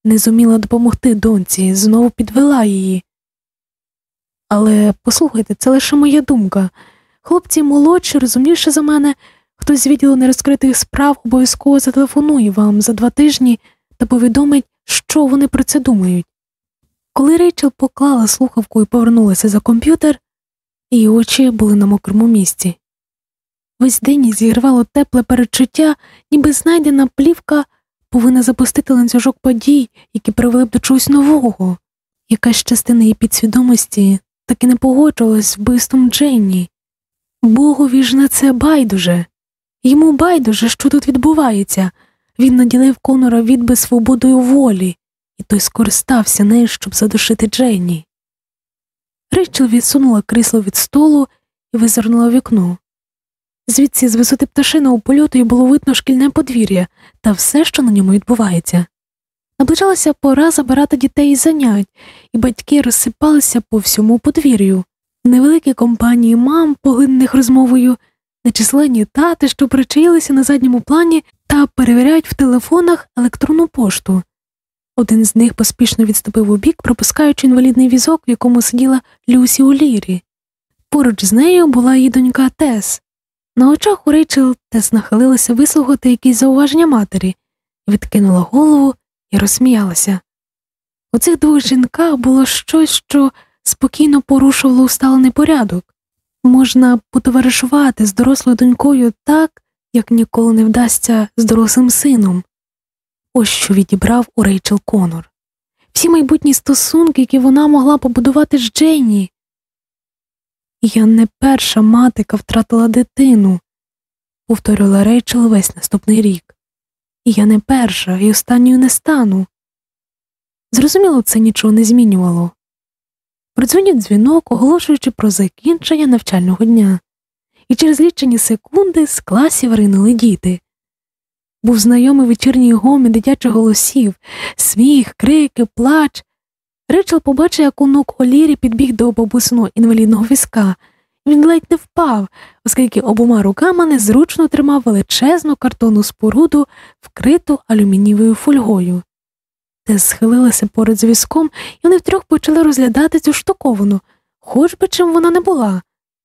не зуміла допомогти доньці, знову підвела її. Але послухайте, це лише моя думка. Хлопці молодші, розумніші за мене, хтось з відділу нерозкритих справ обов'язково зателефонує вам за два тижні та повідомить, що вони про це думають. Коли Рейчел поклала слухавку і повернулася за комп'ютер, її очі були на мокрому місці. Весь день зігрівало тепле передчуття, ніби знайдена плівка повинна запустити ланцюжок подій, які привели б до чогось нового. Якась частина її підсвідомості так і не погоджувалась вбивством Дженні. Богові ж на це байдуже. Йому байдуже, що тут відбувається. Він наділив Конора відби свободою волі, і той скористався нею, щоб задушити Дженні. Рейчел відсунула крісло від столу і визирнула вікно. Звідси з висоти пташиного польоту й було видно шкільне подвір'я та все, що на ньому відбувається. Наближалася пора забирати дітей із занять, і батьки розсипалися по всьому подвір'ю. Невеликі компанії мам, поглинених розмовою, нечисленні тати, що причаїлися на задньому плані та перевіряють в телефонах електронну пошту. Один з них поспішно відступив у бік, пропускаючи інвалідний візок, в якому сиділа Люсі Улірі. Поруч з нею була її донька Тес. На очах у Рейчел Тес нахилилася вислухати якісь зауваження матері, відкинула голову і розсміялася. У цих двох жінках було щось, що спокійно порушувало усталений порядок. Можна потоваришувати з дорослою донькою так, як ніколи не вдасться з дорослим сином. Ось що відібрав у Рейчел Конор. Всі майбутні стосунки, які вона могла побудувати з Джейні. Я не перша матика втратила дитину, повторювала Рейчел весь наступний рік. І я не перша і останньою не стану. Зрозуміло, це нічого не змінювало. Продзвонив дзвінок, оголошуючи про закінчення навчального дня, і через лічені секунди з класів ринули діти. Був знайомий вечірній гомі дитячих голосів, сміх, крики, плач. Ричел побачив, як онук Олірі підбіг до бабусного інвалідного візка. Він ледь не впав, оскільки обома руками незручно тримав величезну картонну споруду, вкриту алюмінієвою фольгою. Тес схилилася поряд з візком, і вони втрьох почали розглядати цю штуковану, хоч би чим вона не була,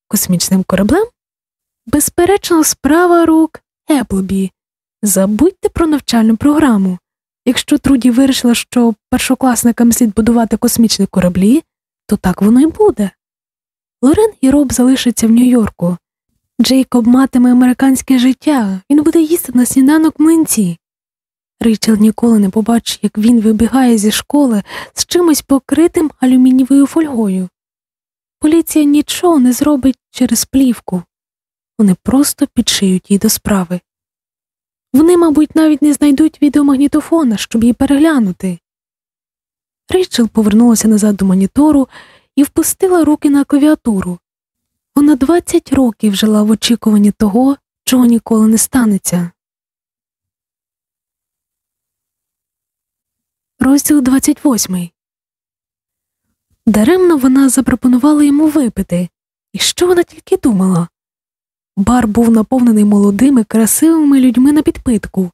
космічним кораблем? Безперечно, справа рук Еплбі. Забудьте про навчальну програму. Якщо Труді вирішила, що першокласникам слід будувати космічні кораблі, то так воно й буде. Лорен і Роб залишаться в Нью-Йорку. Джейкоб матиме американське життя, він буде їсти на сніданок млинці. Рейчел ніколи не побачить, як він вибігає зі школи з чимось покритим алюмінієвою фольгою. Поліція нічого не зробить через плівку, вони просто підшиють її до справи. Вони, мабуть, навіть не знайдуть відеомагнітофона, щоб її переглянути. Рейчел повернулася назад до монітору і впустила руки на клавіатуру. Вона 20 років жила в очікуванні того, чого ніколи не станеться. Розділ 28 Даремно вона запропонувала йому випити, і що вона тільки думала. Бар був наповнений молодими, красивими людьми на підпитку.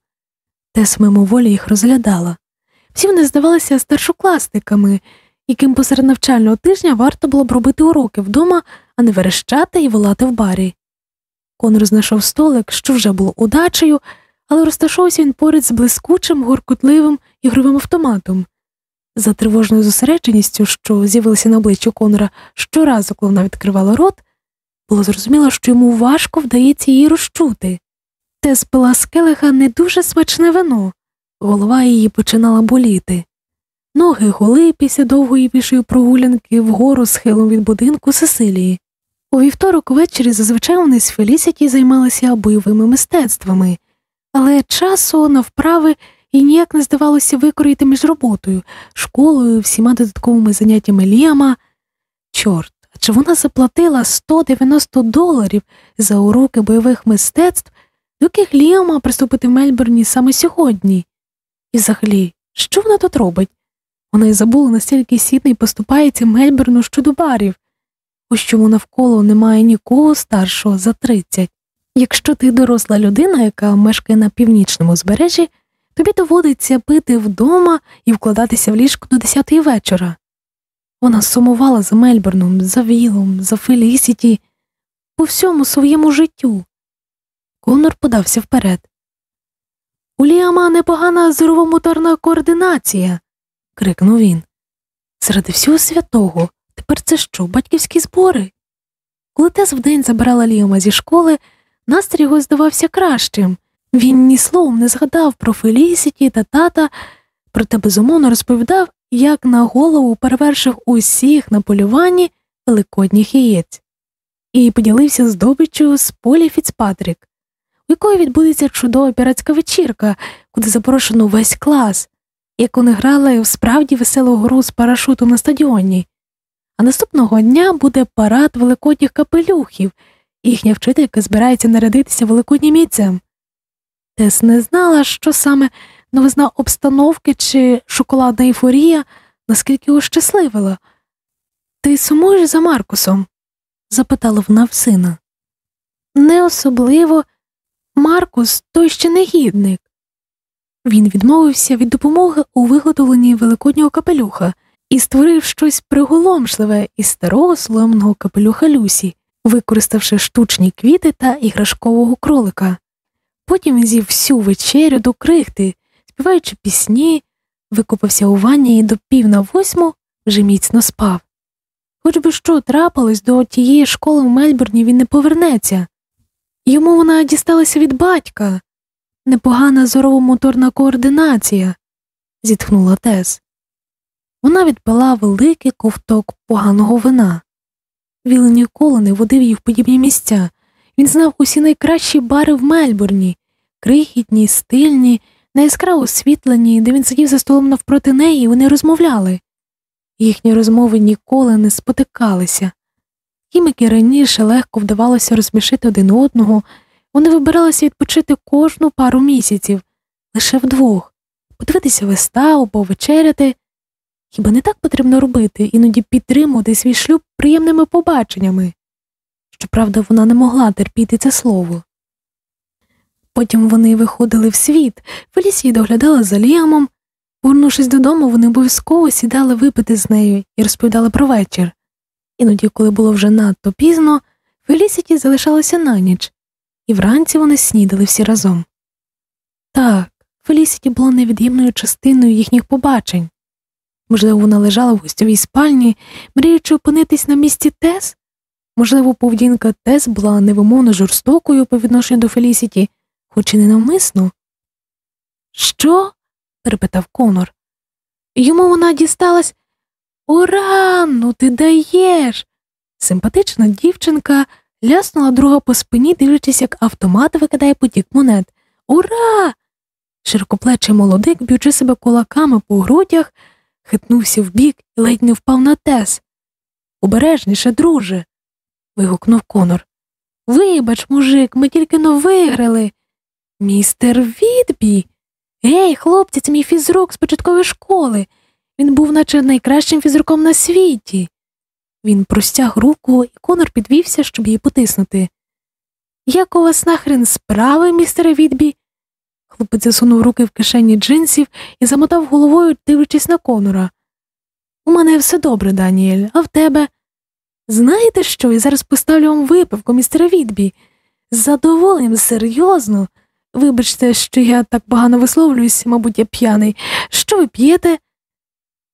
Тес мимоволі їх розглядала. Всі вони здавалися старшокласниками, яким посеред навчального тижня варто було б робити уроки вдома, а не верещати і волати в барі. Конор знайшов столик, що вже було удачею, але розташовувався він поряд з блискучим, горкутливим ігровим автоматом. За тривожною зосередженістю, що з'явилася на обличчі Конора щоразу, коли вона відкривала рот, було зрозуміло, що йому важко вдається її розчути. Тес пила з келиха не дуже смачне вино, голова її починала боліти. Ноги голи після довгої пішої прогулянки вгору схилом від будинку Сесилії. У вівторок ввечері зазвичай вони з Фелісіті займалися бойовими мистецтвами, але часу на вправи і ніяк не здавалося викроїти між роботою, школою, всіма додатковими заняттями Ліама. Чорт, чи вона заплатила 190 доларів за уроки бойових мистецтв, до яких Ліама приступити в Мельбурні саме сьогодні? І взагалі, що вона тут робить? Вона й забула настільки сідно і поступається Мельбурну щодо барів, ось чому навколо немає нікого старшого за 30. Якщо ти доросла людина, яка мешкає на північному збережжі, тобі доводиться пити вдома і вкладатися в ліжко до десятої вечора. Вона сумувала за Мельбурном, за Вілом, за Фелісіті, по всьому своєму життю. Конор подався вперед. У Ліама непогана зоровомоторна координація. крикнув він. Серед всього святого, тепер це що, батьківські збори? Коли Тес вдень забирала Ліама зі школи, настрій його здавався кращим. Він ні словом не згадав про Фелісіті та тата, проте безумовно розповідав, як на голову перевершив усіх на полюванні великодніх яєць, і поділився здобиччю з Полі Фіцпатрік, у якої відбудеться чудова піратська вечірка, куди запрошено весь клас, як вони грали в справді веселу гру з парашутом на стадіоні. А наступного дня буде парад великодніх капелюхів, і їхня вчителька збирається нарядитися великоднім яйцем. Тес не знала, що саме новизна обстановки чи шоколадна ейфорія, наскільки його щасливила. Ти сумуєш за Маркусом? запитала вона в сина. Не особливо. Маркус той ще негідник. Він відмовився від допомоги у виготовленні великоднього капелюха і створив щось приголомшливе із старого соломного капелюха Люсі, використавши штучні квіти та іграшкового кролика. Потім з'їв всю вечерю до крихти, співаючи пісні, викопався у ванні і до пів на восьму вже міцно спав. Хоч би що трапилось, до тієї школи в Мельбурні він не повернеться. Йому вона дісталася від батька. Непогана зорово-моторна координація, зітхнула Тес. Вона відпила великий ковток поганого вина. Віл ніколи не водив її в подібні місця. Він знав усі найкращі бари в Мельбурні, крихітні, стильні, найяскраво освітлені, де він сидів за столом навпроти неї, вони розмовляли. Їхні розмови ніколи не спотикалися. Їм, як і раніше легко вдавалося розсмішити один одного, вони вибиралися відпочити кожну пару місяців, лише вдвох, подивитися виставу, повечеряти. Хіба не так потрібно робити, іноді підтримувати свій шлюб приємними побаченнями? Щоправда, вона не могла терпіти це слово. Потім вони виходили в світ, Фелісія доглядала за Ліамом. Повернувшись додому, вони обов'язково сідали випити з нею і розповідали про вечір. Іноді, коли було вже надто пізно, Фелісіті залишалася на ніч, і вранці вони снідали всі разом. Так, Фелісіті була невід'ємною частиною їхніх побачень. Можливо, вона лежала в гостьовій спальні, мріючи опинитись на місці Тес. Можливо, поведінка Тес була невимовно жорстокою по відношенню до Фелісіті, хоч і ненавмисно. Що? перепитав Конор. Йому вона дісталась. Ура, ну ти даєш. Симпатична дівчинка ляснула друга по спині, дивлячись, як автомат викидає потік монет. Ура! Широкоплечий молодик, б'ючи себе кулаками по грудях, хитнувся вбік і ледь не впав на тес. Обережніше, друже. вигукнув Конор. Вибач, мужик, ми тільки но виграли. Містер Відбі. Гей, хлопці, мій фізрук з початкової школи. Він був наче найкращим фізруком на світі. Він простяг руку, і Конор підвівся, щоб її потиснути. Як у вас нахрен справи, містере Відбі? Хлопець засунув руки в кишені джинсів і замотав головою, дивлячись на Конора. У мене все добре, Даніель, а в тебе? Знаєте що? Я зараз поставлю вам випивку, містере Відбі. З задоволенням, серйозно. Вибачте, що я так погано висловлююсь, мабуть, я п'яний. Що ви п'єте?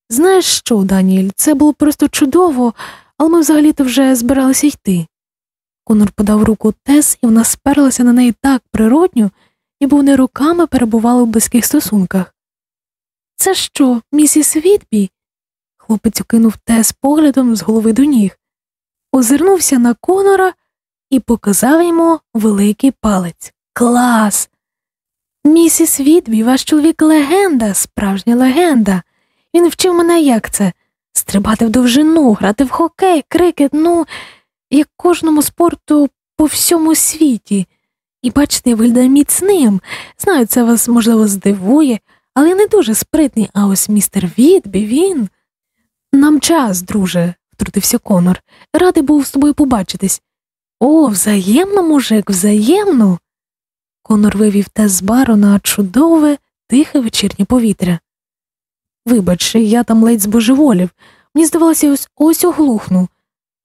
Знаєш що, Даніель, це було просто чудово, але ми взагалі-то вже збиралися йти. Конор подав руку Тес, і вона сперлася на неї так природньо, ніби вони роками перебували в близьких стосунках. Це що, місіс Відбі? Хлопець окинув Тес поглядом з голови до ніг, озирнувся на Конора і показав йому великий палець. Клас! Місіс Відбі, ваш чоловік легенда, справжня легенда. Він вчив мене як це стрибати в довжину, грати в хокей, крикет, ну, як кожному спорту по всьому світі. І бачите, я виглядаю міцним. Знаю, це вас, можливо, здивує, але не дуже спритний, а ось містер Відбі, він. Нам час, друже, втрутився Конор. Радий був з тобою побачитись. О, взаємно, мужик, взаємно. Конор вивів те з бару на чудове, тихе вечірнє повітря. Вибач, я там ледь збожеволів. Мені здавалося, ось ось оглухну,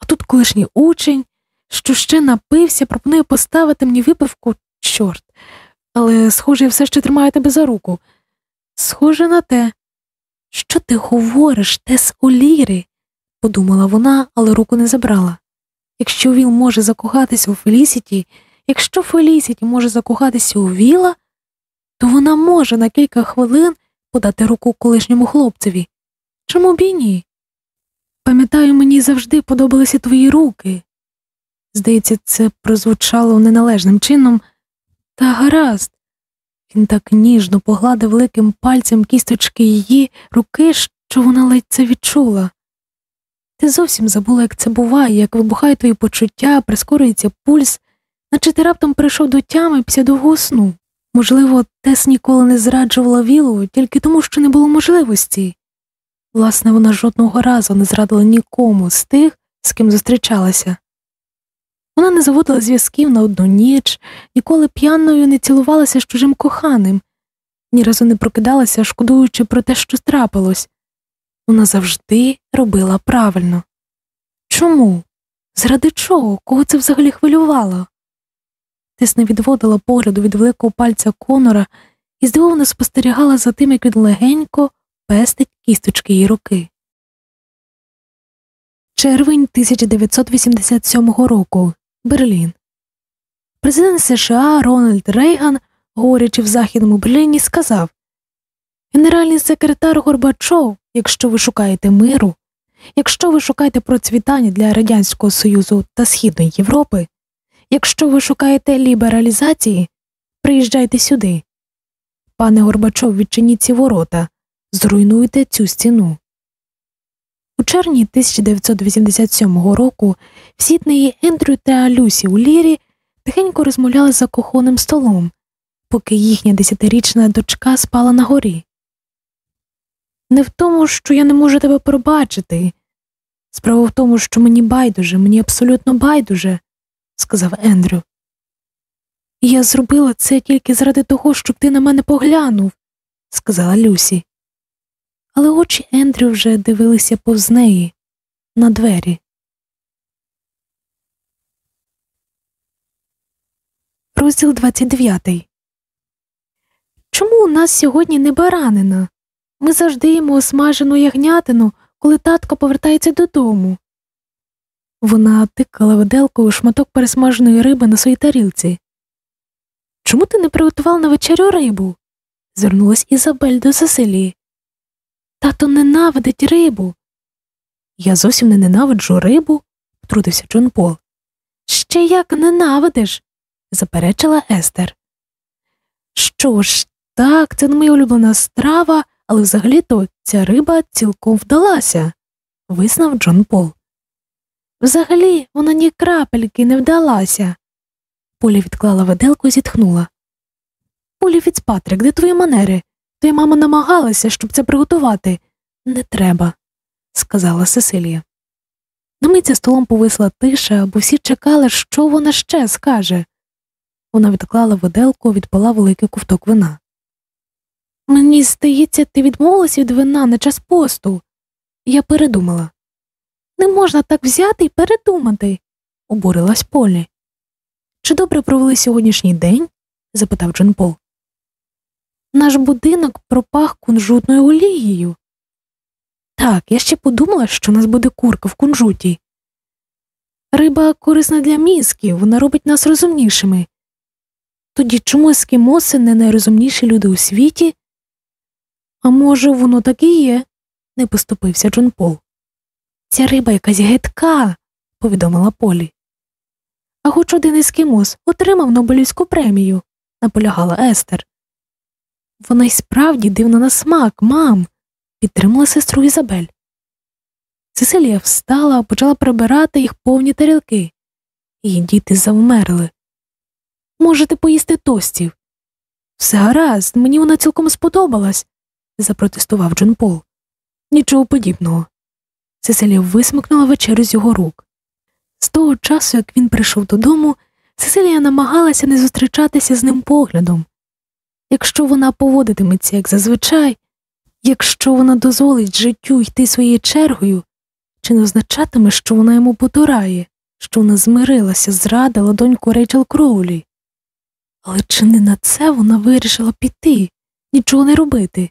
а тут колишній учень, що ще напився, пропонує поставити мені випивку, чорт. Але, схоже, я все ще тримаю тебе за руку. Схоже на те. Що ти говориш, Тес Оліри? подумала вона, але руку не забрала. Якщо Віл може закохатися у Фелісіті, якщо Фелісіті може закохатися у Віла, то вона може на кілька хвилин подати руку колишньому хлопцеві. Чому б і ні? Пам'ятаю, мені завжди подобалися твої руки. Здається, це прозвучало неналежним чином, та гаразд. Він так ніжно погладив великим пальцем кісточки її руки, що вона ледь це відчула. Ти зовсім забула, як це буває, як вибухають твої почуття, прискорюється пульс, наче ти раптом прийшов до тями після довгого сну. Можливо, Тес ніколи не зраджувала Вілу тільки тому, що не було можливості. Власне, вона жодного разу не зрадила нікому з тих, з ким зустрічалася. Вона не заводила зв'язків на одну ніч, ніколи п'яною не цілувалася з чужим коханим, ні разу не прокидалася, шкодуючи про те, що трапилось. Вона завжди робила правильно. Чому? Заради чого? Кого це взагалі хвилювало? Тес не відводила погляду від великого пальця Конора і здивовано спостерігала за тим, як він легенько пестить кісточки її руки. Червень 1987 року Берлін. Президент США Рональд Рейган, говорячи в Західному Берліні, сказав Генеральний секретар Горбачов, якщо ви шукаєте миру, якщо ви шукаєте процвітання для Радянського Союзу та Східної Європи, якщо ви шукаєте лібералізації, приїжджайте сюди. Пане Горбачов, відчиніть ці ворота, зруйнуйте цю стіну. У червні 1987 року в Сіднеї Ендрю та Люсі у Лірі тихенько розмовляли за кухонним столом, поки їхня десятирічна дочка спала на горі. Не в тому, що я не можу тебе пробачити. Справа в тому, що мені байдуже, мені абсолютно байдуже, сказав Ендрю. Я зробила це тільки заради того, щоб ти на мене поглянув, сказала Люсі. Але очі Ендрю вже дивилися повз неї на двері. Розділ 29 Чому у нас сьогодні не баранина? Ми завжди їмо смажену ягнятину, коли татко повертається додому. Вона тикала виделкою шматок пересмаженої риби на своїй тарілці. Чому ти не приготував на вечерю рибу? звернулась Ізабель до Сесилії. Тато ненавидить рибу. Я зовсім не ненавиджу рибу, втрутився Джон Пол. Ще як ненавидиш, заперечила Естер. Що ж, так, це не моя улюблена страва, але взагалі-то ця риба цілком вдалася, визнав Джон Пол. Взагалі, вона ні крапельки не вдалася. Полі відклала виделку і зітхнула. Полі Фіцпатрик, де твої манери? Твоя мама намагалася, щоб це приготувати. Не треба, сказала Сесилія. На мить столом повисла тиша, бо всі чекали, що вона ще скаже. Вона відклала виделку, відпала великий ковток вина. Мені здається, ти відмовилася від вина на час посту. Я передумала. Не можна так взяти і передумати, обурилась Полі. Чи добре провели сьогоднішній день? запитав Джон Пол. Наш будинок пропах кунжутною олією. Так, я ще подумала, що у нас буде курка в кунжуті. Риба корисна для мізків, вона робить нас розумнішими. Тоді чому ескімоси не найрозумніші люди у світі? А може, воно так і є, не поступився Джон Пол. Ця риба якась гидка, повідомила Полі. А хоч один ескімос отримав Нобелівську премію, наполягала Естер. Вона й справді дивна на смак, мам, підтримала сестру Ізабель. Цесилія встала, почала прибирати їх повні тарілки. Її діти завмерли. Можете поїсти тостів. Все гаразд, мені вона цілком сподобалась, запротестував Джон Пол. Нічого подібного. Цесилія висмикнула вечерю з його рук. З того часу, як він прийшов додому, Цесилія намагалася не зустрічатися з ним поглядом. Якщо вона поводитиметься, як зазвичай, якщо вона дозволить життю йти своєю чергою, чи не означатиме, що вона йому потурає, що вона змирилася, зрадила доньку Рейчел Кроулі? Але чи не на це вона вирішила піти, нічого не робити?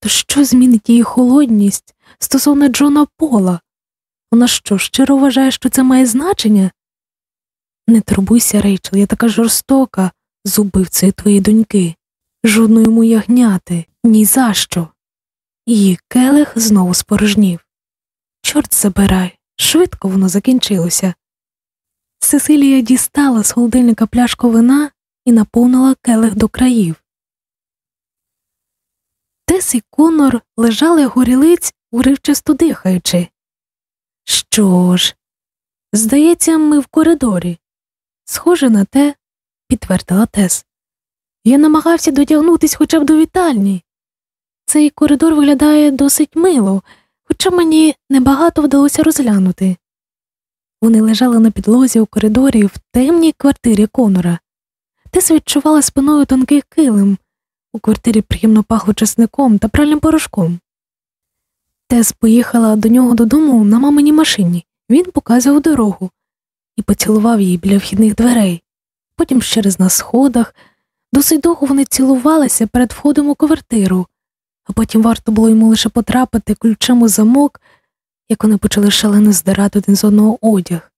То що змінить її холодність стосовно Джона Пола? Вона що, щиро вважає, що це має значення? Не турбуйся, Рейчел, я така жорстока з убивцею твоєї доньки. Жодно йому ягняти, ні за що. Її келих знову спорожнів. Чорт забирай, швидко воно закінчилося. Сесилія дістала з холодильника пляшку вина і наповнила келих до країв. Тес і Конор лежали горілиць, уривчасто дихаючи. Що ж, здається, ми в коридорі. Схоже на те, підтвердила Тес. Я намагався дотягнутися хоча б до вітальні. Цей коридор виглядає досить мило, хоча мені небагато вдалося розглянути. Вони лежали на підлозі у коридорі в темній квартирі Конора. Тес відчувала спиною тонкий килим, У квартирі приємно пахло чесником та пральним порошком. Тес поїхала до нього додому на маминій машині. Він показував дорогу і поцілував її біля вхідних дверей. Потім ще раз на сходах. Досить довго вони цілувалися перед входом у квартиру, а потім варто було йому лише потрапити ключем у замок, як вони почали шалено здирати один з одного одяг.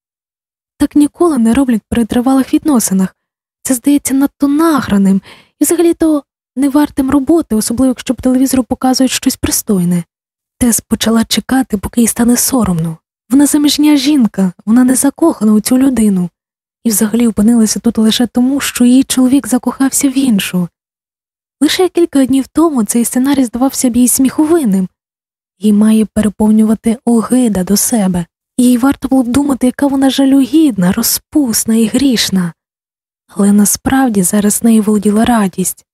Так ніколи не роблять при тривалих відносинах. Це здається надто награним і взагалі то не вартим роботи, особливо якщо по телевізору показують щось пристойне. Тес почала чекати, поки їй стане соромно. Вона заміжня жінка, вона не закохана у цю людину, і взагалі опинилася тут лише тому, що її чоловік закохався в іншу. Лише кілька днів тому цей сценарій здавався б їй сміховинним, їй має переповнювати огида до себе, їй варто було б думати, яка вона жалюгідна, розпусна і грішна. Але насправді зараз нею володіла радість,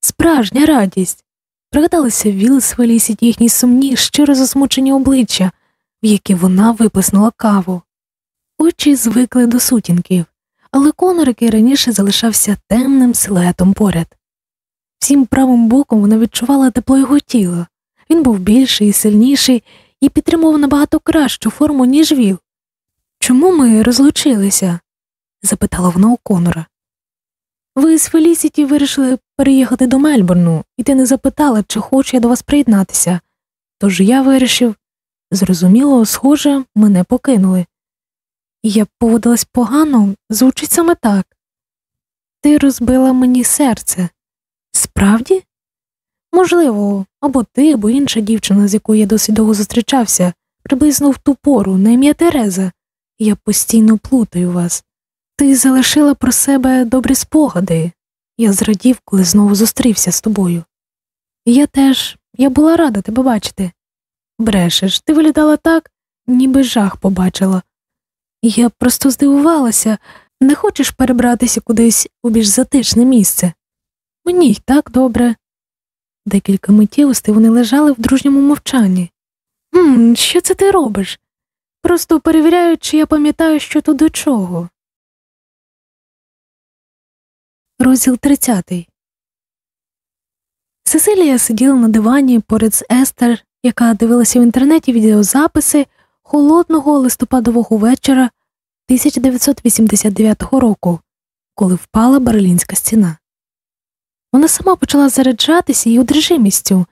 справжня радість. Пригадалися Вілс в лісі їхні сумні, щиро засмучені обличчя, в які вона виплеснула каву. Очі звикли до сутінків, але Конор, який раніше залишався темним силуетом поряд. Всім правим боком вона відчувала тепло його тіла. Він був більший і сильніший і підтримував набагато кращу форму, ніж віл. Чому ми розлучилися? запитала вона у Конора. Ви з Фелісіті вирішили переїхати до Мельбурну, і ти не запитала, чи хочу я до вас приєднатися. Тож я вирішив зрозуміло, схоже, мене покинули. Я поводилась погано, звучить саме так. Ти розбила мені серце. Справді? Можливо, або ти, або інша дівчина, з якою я досить довго зустрічався, приблизно в ту пору, на ім'я Тереза. Я постійно плутаю вас. Ти залишила про себе добрі спогади. Я зрадів, коли знову зустрівся з тобою. Я теж, я була рада тебе бачити. Брешеш, ти виглядала так, ніби жах побачила. Я просто здивувалася, не хочеш перебратися кудись у більш затишне місце. Мені й так добре. Декілька миттєвостей вони лежали в дружньому мовчанні. «Хм, Що це ти робиш? Просто перевіряю, чи я пам'ятаю, що тут до чого. Розділ 30 Сесилія сиділа на дивані поряд з Естер, яка дивилася в інтернеті відеозаписи холодного листопадового вечора 1989 року, коли впала Берлінська стіна. Вона сама почала заряджатися її одержимістю.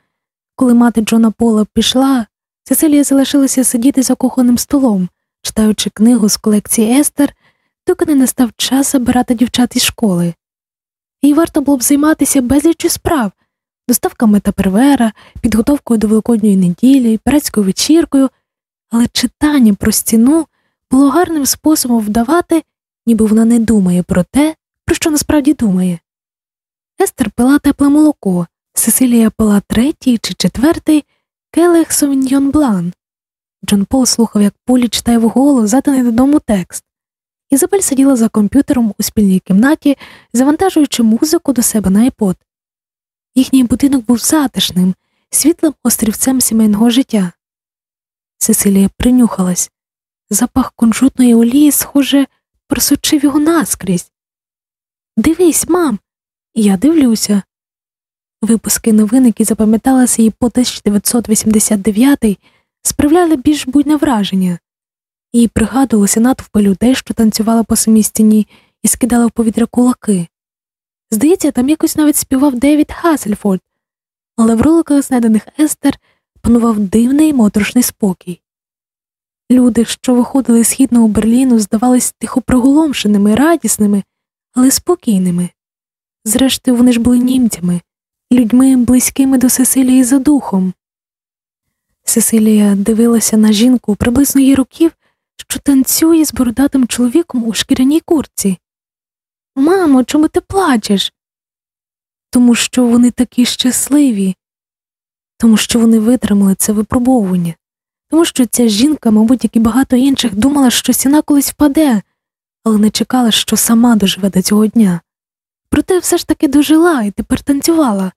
Коли мати Джона Пола пішла, Сесилія залишилася сидіти за кухонним столом, читаючи книгу з колекції Естер, доки не настав час забирати дівчат із школи. Їй варто було б займатися безліччю справ, доставками тапервера, підготовкою до великодньої неділі, перецькою вечіркою, але читання про стіну було гарним способом вдавати, ніби вона не думає про те, про що насправді думає. Естер пила тепле молоко, Сесилія пила третій чи четвертий келих Совіньйон Блан. Джон Пол слухав, як Полі читає вголос заданий додому текст. Ізабель сиділа за комп'ютером у спільній кімнаті, завантажуючи музику до себе на iPod. Їхній будинок був затишним, світлим острівцем сімейного життя. Сесилія принюхалась. Запах кунжутної олії, схоже, просочив його наскрізь. Дивись, мам, я дивлюся. Випуски новин, які запам'яталися їй по 1989 справляли більш буйне враження. Їй пригадувалося натовпи людей, що танцювали по самій стіні і скидали в повітря кулаки. Здається, там якось навіть співав Девід Хассельфорд, але в роликах, знайдених Естер, панував дивний моторошний спокій. Люди, що виходили з східного Берліну, здавались тихо приголомшеними, радісними, але спокійними. Зрештою, вони ж були німцями, людьми близькими до Сесилії за духом. Сесилія дивилася на жінку приблизно її років, що танцює з бородатим чоловіком у шкіряній курці. Мамо, чому ти плачеш? Тому що вони такі щасливі, тому що вони витримали це випробовування, тому що ця жінка, мабуть, як і багато інших, думала, що стіна колись впаде, але не чекала, що сама доживе до цього дня. Проте все ж таки дожила і тепер танцювала.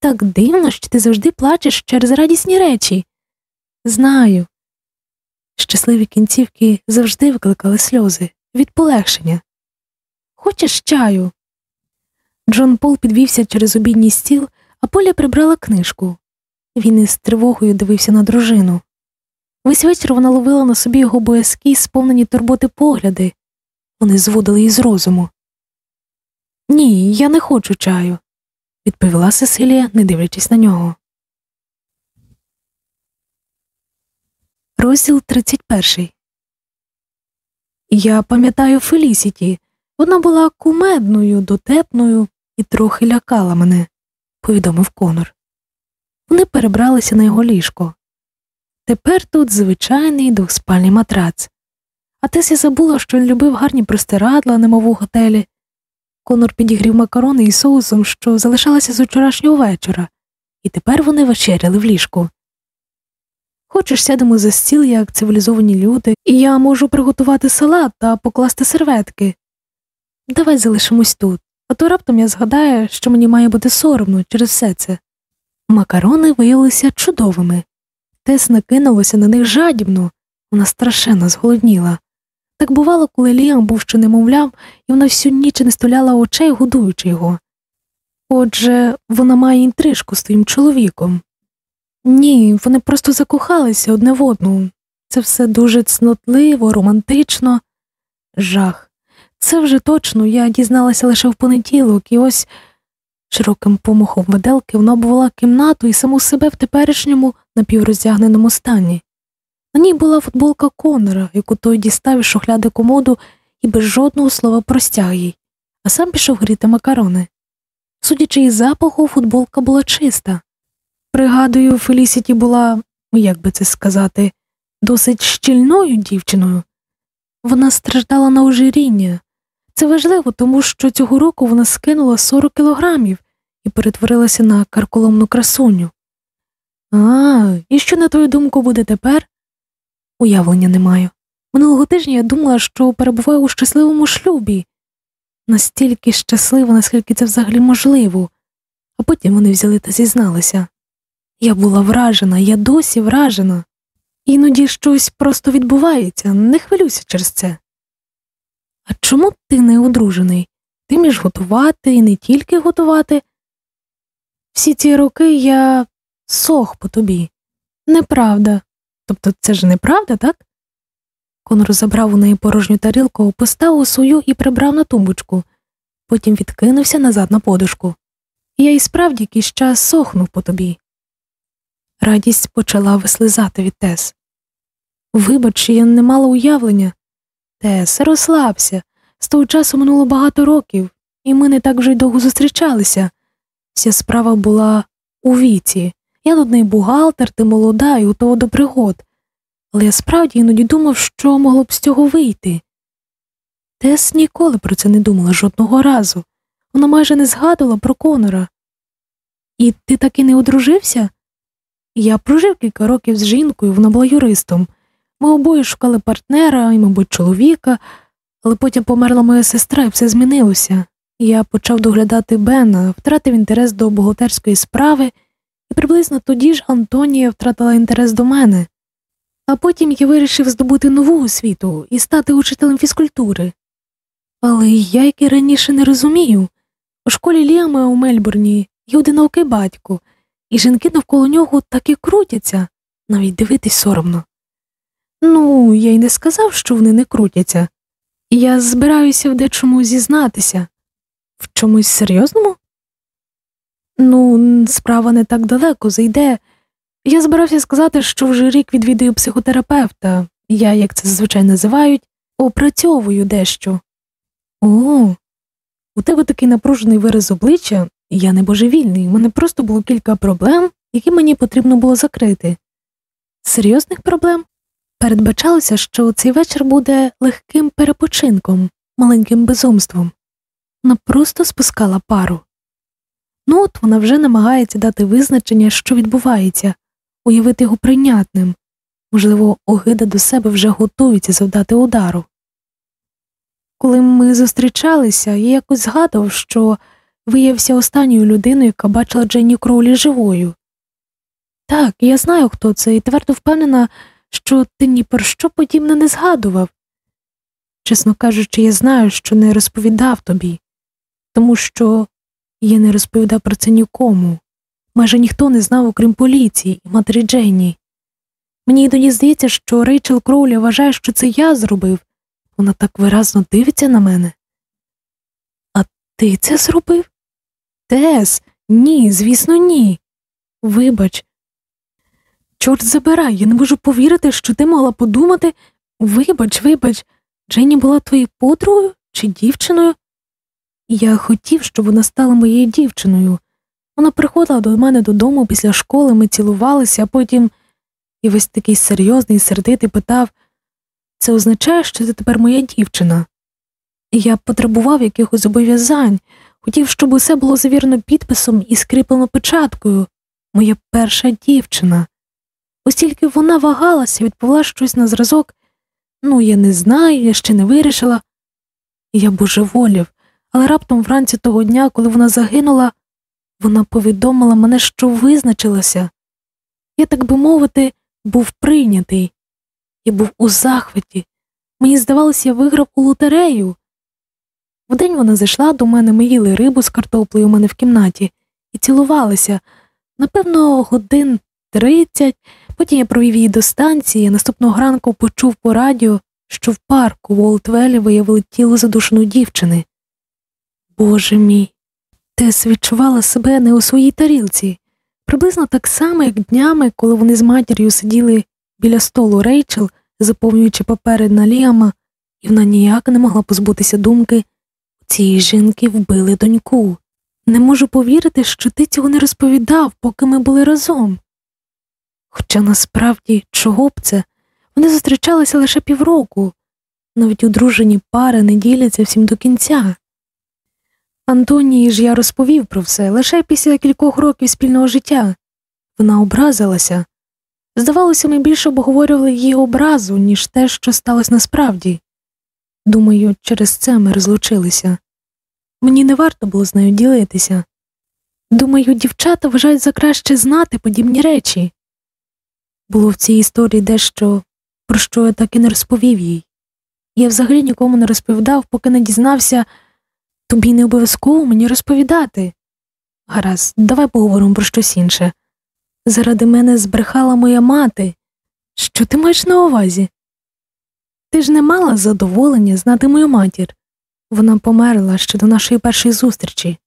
Так дивно, що ти завжди плачеш через радісні речі. Знаю. Щасливі кінцівки завжди викликали сльози від полегшення. Хочеш чаю? Джон Пол підвівся через обідній стіл, а Поля прибрала книжку. Він із тривогою дивився на дружину. Весь вечір вона ловила на собі його боязкі, сповнені турботи погляди. Вони зводили її з розуму. Ні, я не хочу чаю, відповіла Сесилія, не дивлячись на нього. Розділ 31 Я пам'ятаю Фелісіті. Вона була кумедною, дотепною і трохи лякала мене, повідомив Конор. Вони перебралися на його ліжко. Тепер тут звичайний двохспальний матрац. А Тесі забула, що він любив гарні простирадла, немов у готелі. Конор підігрів макарони із соусом, що залишалося з вчорашнього вечора, і тепер вони вечеряли в ліжку. Хочеш, сядемо за стіл, як цивілізовані люди, і я можу приготувати салат та покласти серветки. Давай залишимось тут, а то раптом я згадаю, що мені має бути соромно через все це. Макарони виявилися чудовими. Тес накинулася на них жадібно, вона страшенно зголодніла. Так бувало, коли Ліам був ще немовлям, і вона всю ніч не столяла очей, годуючи його. Отже, вона має інтрижку з твоїм чоловіком. Ні, вони просто закохалися одне в одну. Це все дуже цнотливо, романтично. Жах. Це вже точно я дізналася лише в понеділок, і ось широким помахом виделки вона обвела кімнату і саму себе в теперішньому напівроздягненому стані. На ній була футболка Конора, яку той дістав із шухляди комоду і без жодного слова простяг їй, а сам пішов гріти макарони. Судячи із запаху, футболка була чиста. Пригадую, Фелісіті була, як би це сказати, досить щільною дівчиною. Вона страждала на ожиріння. Це важливо, тому що цього року вона скинула 40 кілограмів і перетворилася на карколомну красуню. А, і що, на твою думку, буде тепер? Уявлення не маю. Минулого тижня я думала, що перебуваю у щасливому шлюбі, настільки щаслива, наскільки це взагалі можливо, а потім вони взяли та зізналися. Я була вражена, я досі вражена. Іноді щось просто відбувається, не хвилюйся через це. А чому ти не одружений? Ти між готувати і не тільки готувати. Всі ці роки я сох по тобі. Неправда. Тобто це ж неправда, так? Конор забрав у неї порожню тарілку, поставив свою і прибрав на тумбочку, потім відкинувся назад на подушку. Я і справді якийсь час сохнув по тобі. Радість почала вислизати від Тес. Вибач, я не мала уявлення. Тес, розслабся. З того часу минуло багато років, і ми не так вже й довго зустрічалися. Вся справа була у віці. Я нудний бухгалтер, ти молода і готова до пригод. Але я справді іноді думав, що могло б з цього вийти. Тес ніколи про це не думала жодного разу. Вона майже не згадувала про Конора. І ти таки не одружився? Я прожив кілька років з жінкою, вона була юристом. Ми обоє шукали партнера і, мабуть, чоловіка, але потім померла моя сестра і все змінилося. Я почав доглядати Бена, втратив інтерес до бухгалтерської справи, і приблизно тоді ж Антонія втратила інтерес до мене. А потім я вирішив здобути нову освіту і стати учителем фізкультури. Але я, як і раніше, не розумію. У школі Ліама у Мельбурні є одинокий батько, і жінки навколо нього так і крутяться, навіть дивитись соромно. Ну, я й не сказав, що вони не крутяться. Я збираюся в дечому зізнатися. В чомусь серйозному? Ну, справа не так далеко зайде. Я збирався сказати, що вже рік відвідую психотерапевта, я, як це зазвичай називають, опрацьовую дещо. О, у тебе такий напружений вираз обличчя, я не божевільний, у мене просто було кілька проблем, які мені потрібно було закрити. Серйозних проблем? Передбачалося, що цей вечір буде легким перепочинком, маленьким безумством. Вона просто спускала пару. Ну от вона вже намагається дати визначення, що відбувається, уявити його прийнятним, можливо, огида до себе вже готується завдати удару. Коли ми зустрічалися, я якось згадував, що виявився останньою людиною, яка бачила Дженні Кроулі живою. Так, я знаю, хто це, і твердо впевнена, що ти ні про що подібне не згадував. Чесно кажучи, я знаю, що не розповідав тобі, тому що я не розповідав про це нікому. Майже ніхто не знав, окрім поліції і матері Дженні. Мені іноді здається, що Рейчел Кроулі вважає, що це я зробив. Вона так виразно дивиться на мене. А ти це зробив? Тес, ні, звісно, ні. Вибач, чорт забирай, я не можу повірити, що ти могла подумати. Вибач, вибач, Дженні була твоєю подругою чи дівчиною? Я хотів, щоб вона стала моєю дівчиною. Вона приходила до мене додому після школи, ми цілувалися, а потім і весь такий серйозний, сердитий питав це означає, що ти тепер моя дівчина. І я потребував якихось зобов'язань, хотів, щоб усе було завірено підписом і скріплено печаткою моя перша дівчина. Ось тільки вона вагалася, відповіла щось на зразок ну, я не знаю, я ще не вирішила. І я божеволів, але раптом вранці того дня, коли вона загинула, вона повідомила мене, що визначилася. Я, так би мовити, був прийнятий. Я був у захваті. Мені здавалося, я виграв у лотерею. Вдень вона зайшла до мене, ми їли рибу з картоплею у мене в кімнаті і цілувалися. Напевно, годин тридцять, потім я провів її до станції, наступного ранку почув по радіо, що в парку в Олтвелі виявили тіло задушеної дівчини. Боже мій, Тес відчувала себе не у своїй тарілці, приблизно так само, як днями, коли вони з матір'ю сиділи біля столу Рейчел, заповнюючи папери на Ліама, і вона ніяк не могла позбутися думки цієї жінки вбили доньку. Не можу повірити, що ти цього не розповідав, поки ми були разом. Хоча насправді чого б це? Вони зустрічалися лише півроку, навіть одружені пари не діляться всім до кінця. Антонії ж я розповів про все лише після кількох років спільного життя. Вона образилася. Здавалося, ми більше обговорювали її образу, ніж те, що сталося насправді. Думаю, через це ми розлучилися. Мені не варто було з нею ділитися. Думаю, дівчата вважають за краще знати подібні речі. Було в цій історії дещо, про що я так і не розповів їй. Я взагалі нікому не розповідав, поки не дізнався, тобі не обов'язково мені розповідати. Гаразд, давай поговоримо про щось інше. Заради мене збрехала моя мати. Що ти маєш на увазі? Ти ж не мала задоволення знати мою матір. Вона померла ще до нашої першої зустрічі.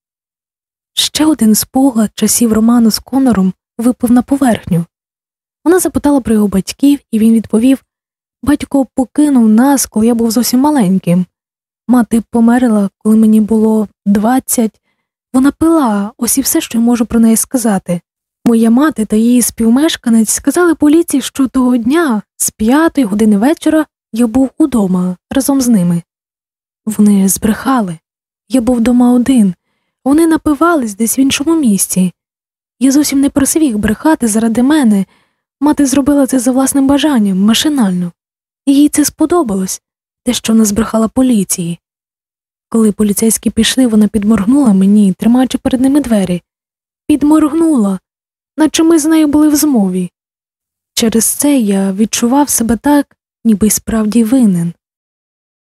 Ще один спогад часів роману з Конором випав на поверхню. Вона запитала про його батьків, і він відповів Батько покинув нас, коли я був зовсім маленьким. Мати померла, коли мені було двадцять. Вона пила, ось і все, що я можу про неї сказати. Моя мати та її співмешканець сказали поліції, що того дня, з п'ятої години вечора, я був удома разом з ними. Вони збрехали. Я був дома один, вони напивались десь в іншому місці. Я зовсім не просив їх брехати заради мене. Мати зробила це за власним бажанням, машинально, і їй це сподобалось, те, що вона збрехала поліції. Коли поліцейські пішли, вона підморгнула мені, тримаючи перед ними двері. Підморгнула, наче ми з нею були в змові. Через це я відчував себе так, ніби й справді винен.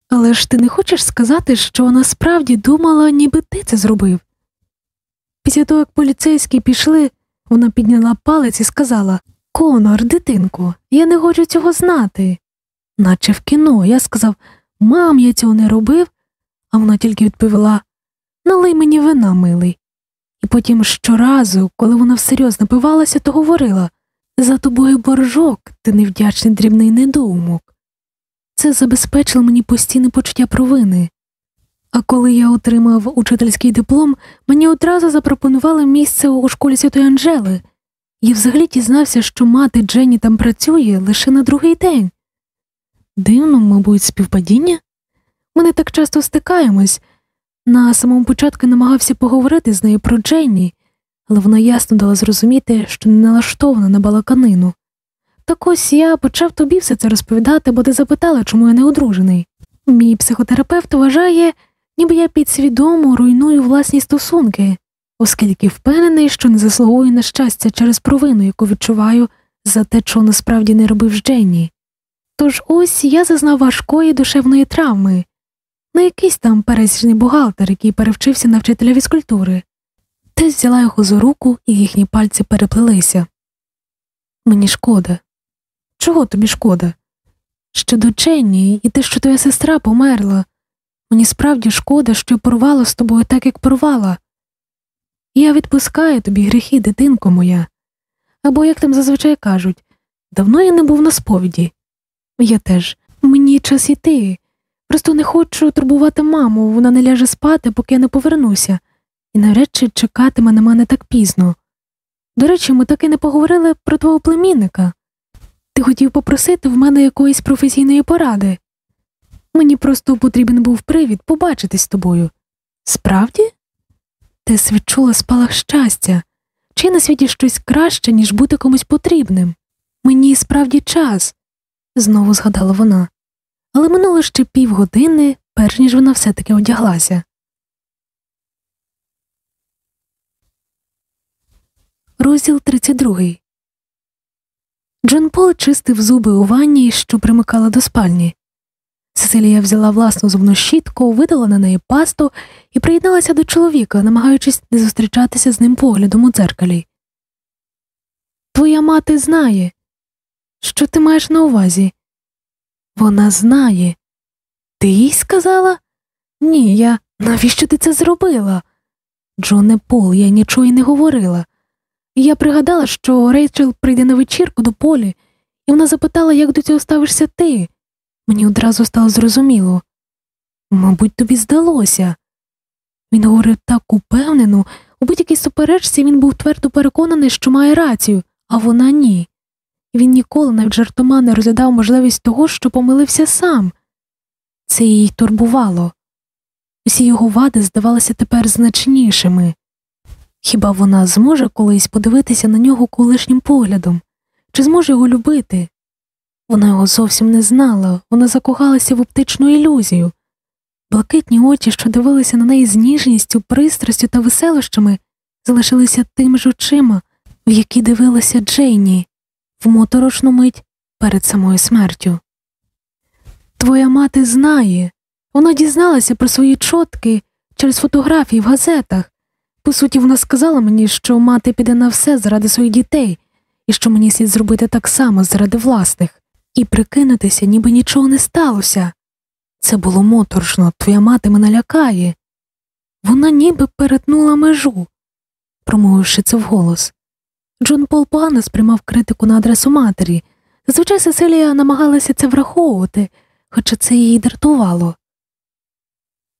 Але ж ти не хочеш сказати, що вона справді думала, ніби ти це зробив? Після того, як поліцейські пішли, вона підняла палець і сказала Конор, дитинку, я не хочу цього знати. Наче в кіно, я сказав Мам, я цього не робив, а вона тільки відповіла Налий мені вина, милий. І потім щоразу, коли вона всерйоз напивалася, то говорила За тобою боржок, ти невдячний дрібний недоумок. Це забезпечило мені постійне почуття провини. А коли я отримав учительський диплом, мені одразу запропонували місце у школі Святої Анжели. Я взагалі дізнався, що мати Дженні там працює лише на другий день. Дивно, мабуть, співпадіння. Ми не так часто стикаємось. На самому початку намагався поговорити з нею про Дженні, але вона ясно дала зрозуміти, що не налаштована на балаканину. Так ось я почав тобі все це розповідати, бо ти запитала, чому я не одружений. Мій психотерапевт вважає, ніби я підсвідомо руйную власні стосунки, оскільки впевнений, що не заслугую на щастя через провину, яку відчуваю за те, чого насправді не робив з Дженні. Тож ось я зазнав важкої душевної травми, не якийсь там пересічний бухгалтер, який перевчився на вчителя фізкультури, Тес взяла його за руку, і їхні пальці переплелися. Мені шкода. Чого тобі шкода? Ще до і те, що твоя сестра померла. Мені справді шкода, що порвала з тобою так, як порвала. Я відпускаю тобі гріхи, дитинко моя. Або, як там зазвичай кажуть, давно я не був на сповіді. Я теж, мені час іти. Просто не хочу турбувати маму, вона не ляже спати, поки я не повернуся, і навряд чи чекатиме на мене так пізно. До речі, ми так і не поговорили про твого племінника. Ти хотів попросити в мене якоїсь професійної поради. Мені просто потрібен був привід побачитись з тобою. Справді? Тес відчула спалах щастя, чи на світі щось краще, ніж бути комусь потрібним. Мені справді час, знову згадала вона, але минуло ще півгодини, перш ніж вона все таки одяглася. Розділ 32 Джон Пол чистив зуби у ванні, що примикала до спальні. Сесилія взяла власну зубну щітку, видала на неї пасту і приєдналася до чоловіка, намагаючись не зустрічатися з ним поглядом у дзеркалі. Твоя мати знає. Що ти маєш на увазі? Вона знає. Ти їй сказала? Ні, я. Навіщо ти це зробила? Джоне Пол, я нічого й не говорила. Я пригадала, що Рейчел прийде на вечірку до полі, і вона запитала, як до цього ставишся ти. Мені одразу стало зрозуміло. Мабуть, тобі здалося. Він говорив так упевнено, у будь-якій суперечці він був твердо переконаний, що має рацію, а вона ні. Він ніколи навіть жартома не розглядав можливість того, що помилився сам. Це її турбувало. Усі його вади здавалися тепер значнішими. Хіба вона зможе колись подивитися на нього колишнім поглядом, чи зможе його любити? Вона його зовсім не знала, вона закохалася в оптичну ілюзію. Блакитні очі, що дивилися на неї з ніжністю, пристрастю та веселощами, залишилися тим ж очима, в які дивилася Джейні в моторошну мить перед самою смертю. Твоя мати знає, вона дізналася про свої чотки через фотографії в газетах. По суті, вона сказала мені, що мати піде на все заради своїх дітей, і що мені слід зробити так само заради власних, і прикинутися, ніби нічого не сталося. Це було моторошно, твоя мати мене лякає. Вона ніби перетнула межу, промовивши це вголос. Джон Пол погано сприймав критику на адресу матері. Зазвичай Сесилія намагалася це враховувати, хоча це її дратувало.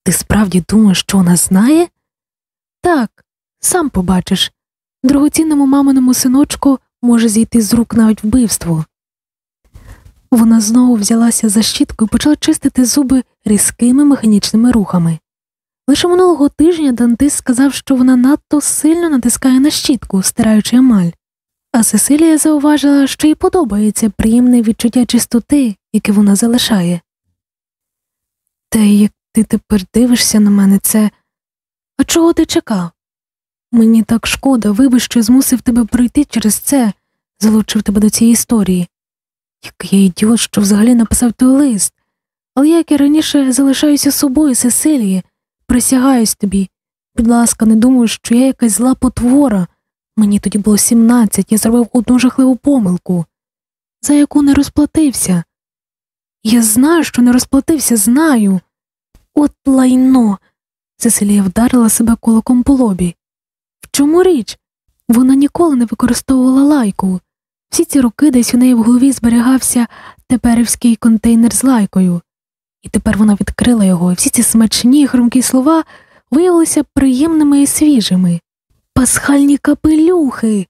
Ти справді думаєш, що вона знає? Так, сам побачиш. Дорогоцінному маминому синочку може зійти з рук навіть вбивство. Вона знову взялася за щітку і почала чистити зуби різкими механічними рухами. Лише минулого тижня Дантис сказав, що вона надто сильно натискає на щітку, стираючи емаль, а Сесилія зауважила, що їй подобається приємне відчуття чистоти, яке вона залишає. Те, як ти тепер дивишся на мене, це. А чого ти чекав? Мені так шкода, вибач, що змусив тебе пройти через це, залучив тебе до цієї історії. Який я ідіот, що взагалі написав той лист, але як і раніше залишаюся собою, Сесилії, присягаюсь тобі. Будь ласка, не думаю, що я якась зла потвора. Мені тоді було сімнадцять, я зробив одну жахливу помилку, за яку не розплатився. Я знаю, що не розплатився, знаю. От лайно. Сесилія вдарила себе кулаком по лобі. В чому річ? Вона ніколи не використовувала лайку. Всі ці роки десь у неї в голові зберігався теперівський контейнер з лайкою, і тепер вона відкрила його, і всі ці смачні хрумкі слова виявилися приємними і свіжими. Пасхальні капелюхи.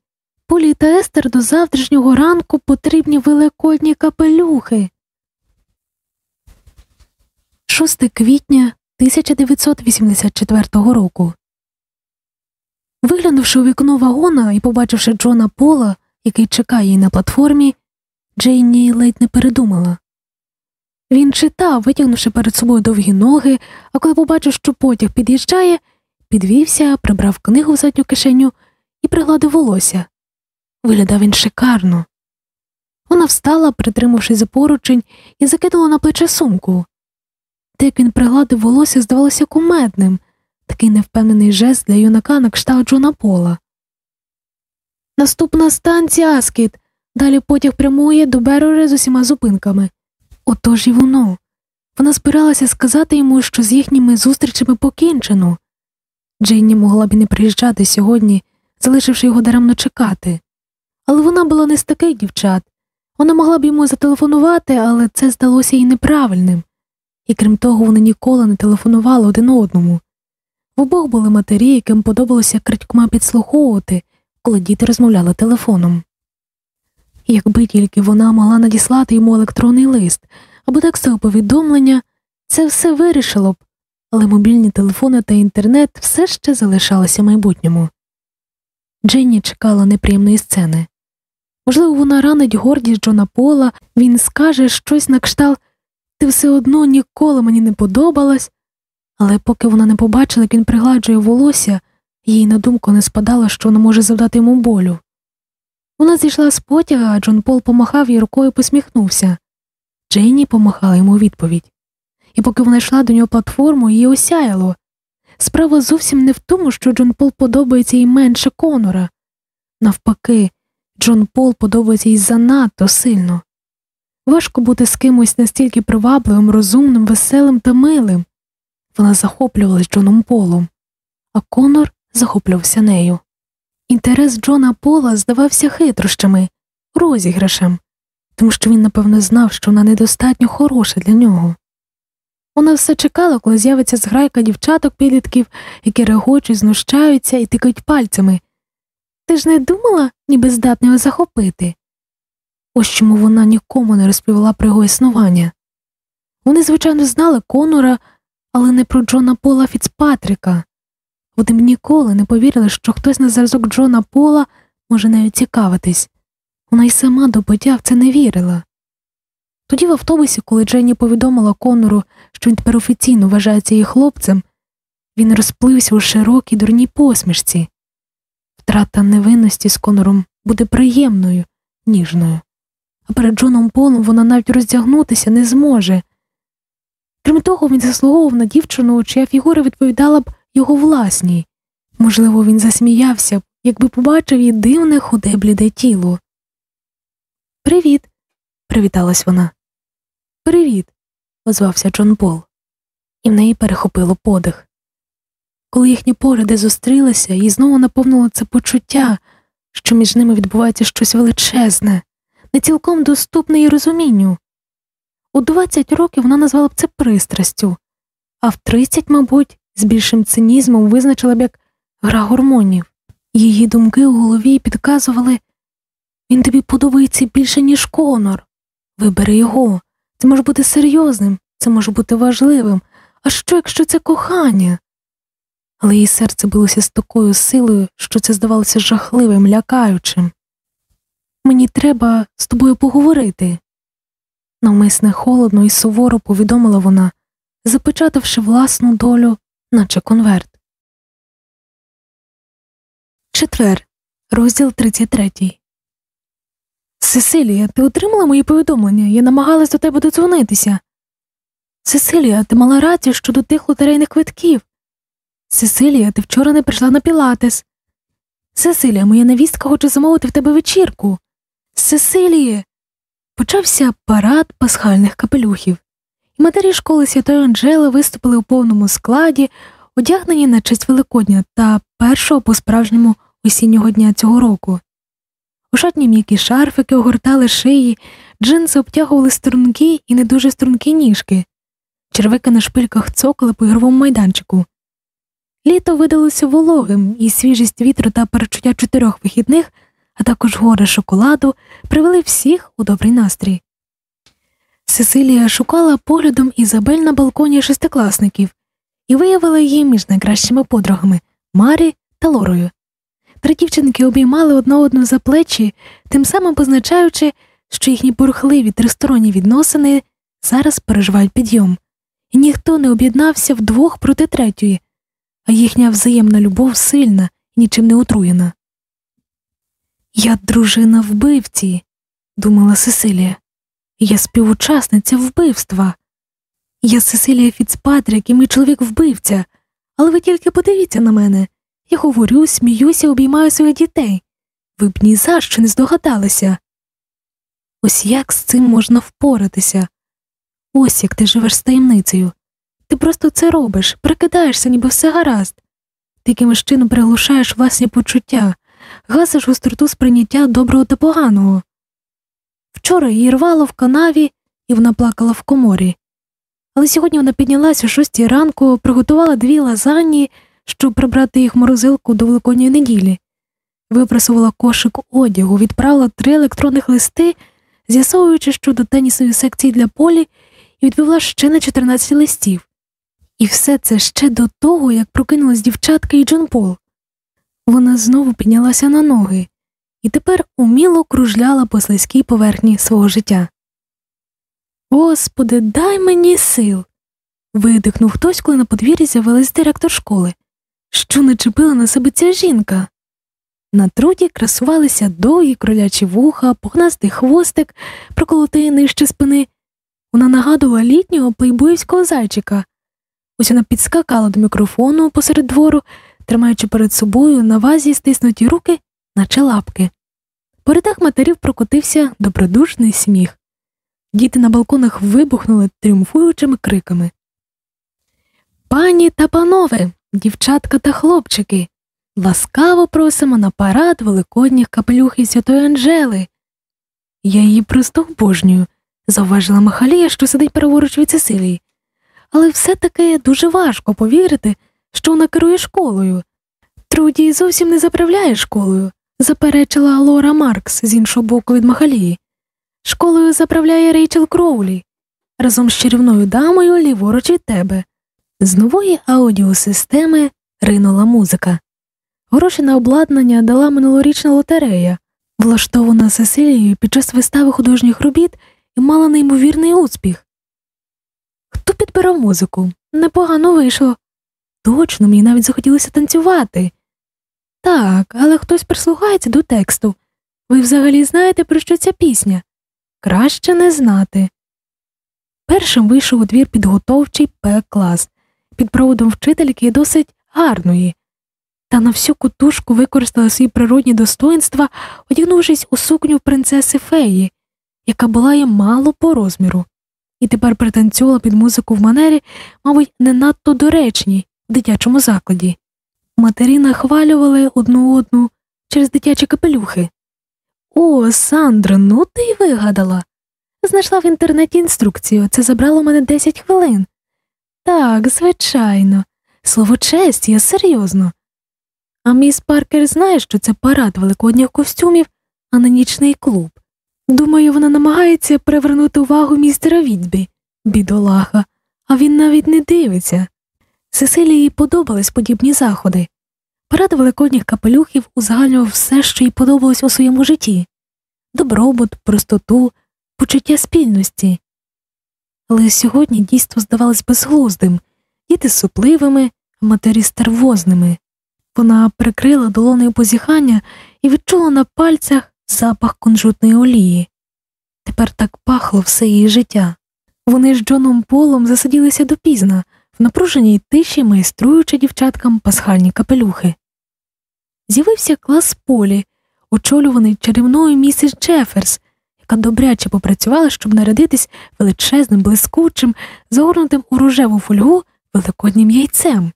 Полі та Естер до завтрашнього ранку потрібні великодні капелюхи. 6 квітня 1984 року. Виглянувши у вікно вагона і побачивши Джона Пола, який чекає її на платформі, Джейні ледь не передумала. Він читав, витягнувши перед собою довгі ноги, а коли побачив, що потяг під'їжджає, підвівся, прибрав книгу в задню кишеню і пригладив волосся. Виглядав він шикарно. Вона встала, притримавшись за поручень, і закинула на плече сумку. Те, як він пригладив волосся, здавалося кумедним, такий невпевнений жест для юнака на кшталт Джона Пола. Наступна станція Аскіт. Далі потяг прямує до Берори з усіма зупинками. Отож і воно. Вона збиралася сказати йому, що з їхніми зустрічами покінчено. Джейні могла б і не приїжджати сьогодні, залишивши його даремно чекати. Але вона була не з таких дівчат. Вона могла б йому зателефонувати, але це здалося їй неправильним, і крім того, вони ніколи не телефонували один одному. В обох були матері, яким подобалося крадькома підслуховувати, коли діти розмовляли телефоном. Якби тільки вона могла надіслати йому електронний лист або текстове повідомлення, це все вирішило б, але мобільні телефони та інтернет все ще залишалися майбутньому. Дженні чекала неприємної сцени. Можливо, вона ранить гордість Джона Пола, він скаже щось на кшталт ти все одно ніколи мені не подобалась, але поки вона не побачила, як він пригладжує волосся, їй на думку не спадало, що вона може завдати йому болю. Вона зійшла з потяга, а Джон Пол помахав їй рукою і посміхнувся. Джейні помахала йому відповідь. І поки вона йшла до нього платформу, її осяяло. Справа зовсім не в тому, що Джон Пол подобається їй менше Конора. Навпаки, Джон Пол подобається їй занадто сильно. Важко бути з кимось настільки привабливим, розумним, веселим та милим. Вона захоплювалась Джоном Полом, а Конор захоплювався нею. Інтерес Джона Пола здавався хитрощами, розіграшем, тому що він, напевно, знав, що вона недостатньо хороша для нього. Вона все чекала, коли з'явиться зграйка дівчаток підлітків, які регочуть, знущаються і тикають пальцями. Ти ж не думала, ніби здатна його захопити? Ось чому вона нікому не розповіла про його існування. Вони, звичайно, знали Конора, але не про Джона Пола Фіцпатріка. Вони б ніколи не повірили, що хтось на зразок Джона Пола може нею цікавитись. Вона й сама до в це не вірила. Тоді в автобусі, коли Дженні повідомила Конору, що він тепер офіційно вважається її хлопцем, він розплився у широкій дурній посмішці. Втрата невинності з Конором буде приємною, ніжною, а перед Джоном Полом вона навіть роздягнутися не зможе. Крім того, він заслуговував на дівчину, чия фігура відповідала б його власній. Можливо, він засміявся б, якби побачив її дивне худе бліде тіло. Привіт, привіталась вона. Привіт, озвався Джон Пол, і в неї перехопило подих. Коли їхні погляди зустрілися, їй знову наповнило це почуття, що між ними відбувається щось величезне, не цілком доступне її розумінню. У 20 років вона назвала б це пристрастю, а в 30, мабуть, з більшим цинізмом визначила б як гра гормонів. Її думки у голові підказували він тобі подобається більше, ніж Конор. Вибери його. Це може бути серйозним, це може бути важливим. А що, якщо це кохання? Але її серце билося з такою силою, що це здавалося жахливим, лякаючим. Мені треба з тобою поговорити. Навмисне холодно і суворо повідомила вона, запечатавши власну долю, наче конверт. Четвер, розділ 33 Сесилія, ти отримала мої повідомлення? Я намагалась до тебе додзвонитися. Сесилія, ти мала рацію щодо тих лотерейних квитків. Сесилія, ти вчора не прийшла на пілатес. Сесилія, моя невістка хоче замовити в тебе вечірку. Сесиліє. Почався парад пасхальних капелюхів, і матері школи Святої Анджели виступили у повному складі, одягнені на честь Великодня та першого по справжньому осіннього дня цього року. Ушатні м'які шарфики огортали шиї, джинси обтягували струнки і не дуже стрункі ніжки, червики на шпильках цокали по ігровому майданчику. Літо видалося вологим, і свіжість вітру та перечуття чотирьох вихідних, а також гори шоколаду, привели всіх у добрий настрій. Сесилія шукала поглядом Ізабель на балконі шестикласників і виявила її між найкращими подругами Марі та Лорою. Три дівчинки обіймали одна одну за плечі, тим самим позначаючи, що їхні бурхливі тристоронні відносини зараз переживають підйом, і ніхто не об'єднався вдвох проти третьої, а їхня взаємна любов сильна і нічим не отруєна. Я дружина вбивці, думала Сесилія, я співучасниця вбивства. Я Сесилія Фіцпатрік і мій чоловік вбивця, Але ви тільки подивіться на мене. Я говорю, сміюся, обіймаю своїх дітей. Ви б ні за що не здогадалися. Ось як з цим можна впоратися? Ось як ти живеш з таємницею. Ти просто це робиш, прикидаєшся, ніби все гаразд. Ти якимось чином приглушаєш власні почуття, гасиш гостроту сприйняття доброго та поганого. Вчора її рвало в канаві, і вона плакала в коморі. Але сьогодні вона піднялася о шостій ранку, приготувала дві лазані, щоб прибрати їх в морозилку до великодньої неділі, випрасувала кошик одягу, відправила три електронних листи, з'ясовуючи щодо тенісової секції для полі, і відповіла ще на 14 листів. І все це ще до того, як прокинулась дівчатка і Джон Пол. Вона знову піднялася на ноги і тепер уміло кружляла по слизькій поверхні свого життя. Господи, дай мені сил. видихнув хтось, коли на подвір'ї з'явилась директор школи. Що начепила на себе ця жінка? На труді красувалися довгі кролячі вуха, пухнастий хвостик, проколотий нижче спини. Вона нагадувала літнього плейбоївського зайчика. Ось вона підскакала до мікрофону посеред двору, тримаючи перед собою на вазі стиснуті руки, наче лапки. По рядах матерів прокотився добродушний сміх. Діти на балконах вибухнули тріумфуючими криками. Пані та панове, дівчатка та хлопчики, ласкаво просимо на парад великодніх капелюхів Святої Анжели. Я її просто обожнюю, зауважила Махалія, що сидить праворуч від Цесилії. Але все таки дуже важко повірити, що вона керує школою. Труді зовсім не заправляє школою, заперечила Лора Маркс з іншого боку від Махалії. Школою заправляє Рейчел Кроулі разом з чарівною дамою ліворуч від тебе. З нової аудіосистеми ринула музика. Гроші на обладнання дала минулорічна лотерея, влаштована Сесилією під час вистави художніх робіт і мала неймовірний успіх. Хто підбирав музику? Непогано вийшло. Точно, мені навіть захотілося танцювати. Так, але хтось прислухається до тексту. Ви взагалі знаєте, про що ця пісня? Краще не знати. Першим вийшов у двір підготовчий П клас під проводом вчительки досить гарної, та на всю кутушку використала свої природні достоинства, одягнувшись у сукню принцеси феї, яка була їм мало по розміру, і тепер пританцювала під музику в манері, мабуть, не надто доречній дитячому закладі. Матері нахвалювали одну одну через дитячі капелюхи. О, Сандра, ну ти й вигадала. Знайшла в інтернеті інструкцію, це забрало мене 10 хвилин. Так, звичайно, слово честь, я серйозно. А міс Паркер знає, що це парад великодніх костюмів, а не нічний клуб. Думаю, вона намагається привернути увагу містера Відбі, бідолаха, а він навіть не дивиться. Сесилії подобались подібні заходи. Парад великодніх капелюхів узагальнював все, що їй подобалось у своєму житті добробут, простоту, почуття спільності. Але сьогодні дійство здавалось безглуздим, діти супливими, матері стервозними. Вона прикрила долонею позіхання і відчула на пальцях запах кунжутної олії. Тепер так пахло все її життя. Вони з Джоном Полом засиділися допізна, в напруженій тиші майструючи дівчаткам пасхальні капелюхи. З'явився клас полі, очолюваний чарівною місіс Джеферс, яка добряче попрацювала, щоб нарядитись величезним, блискучим, загорнутим у рожеву фольгу великоднім яйцем.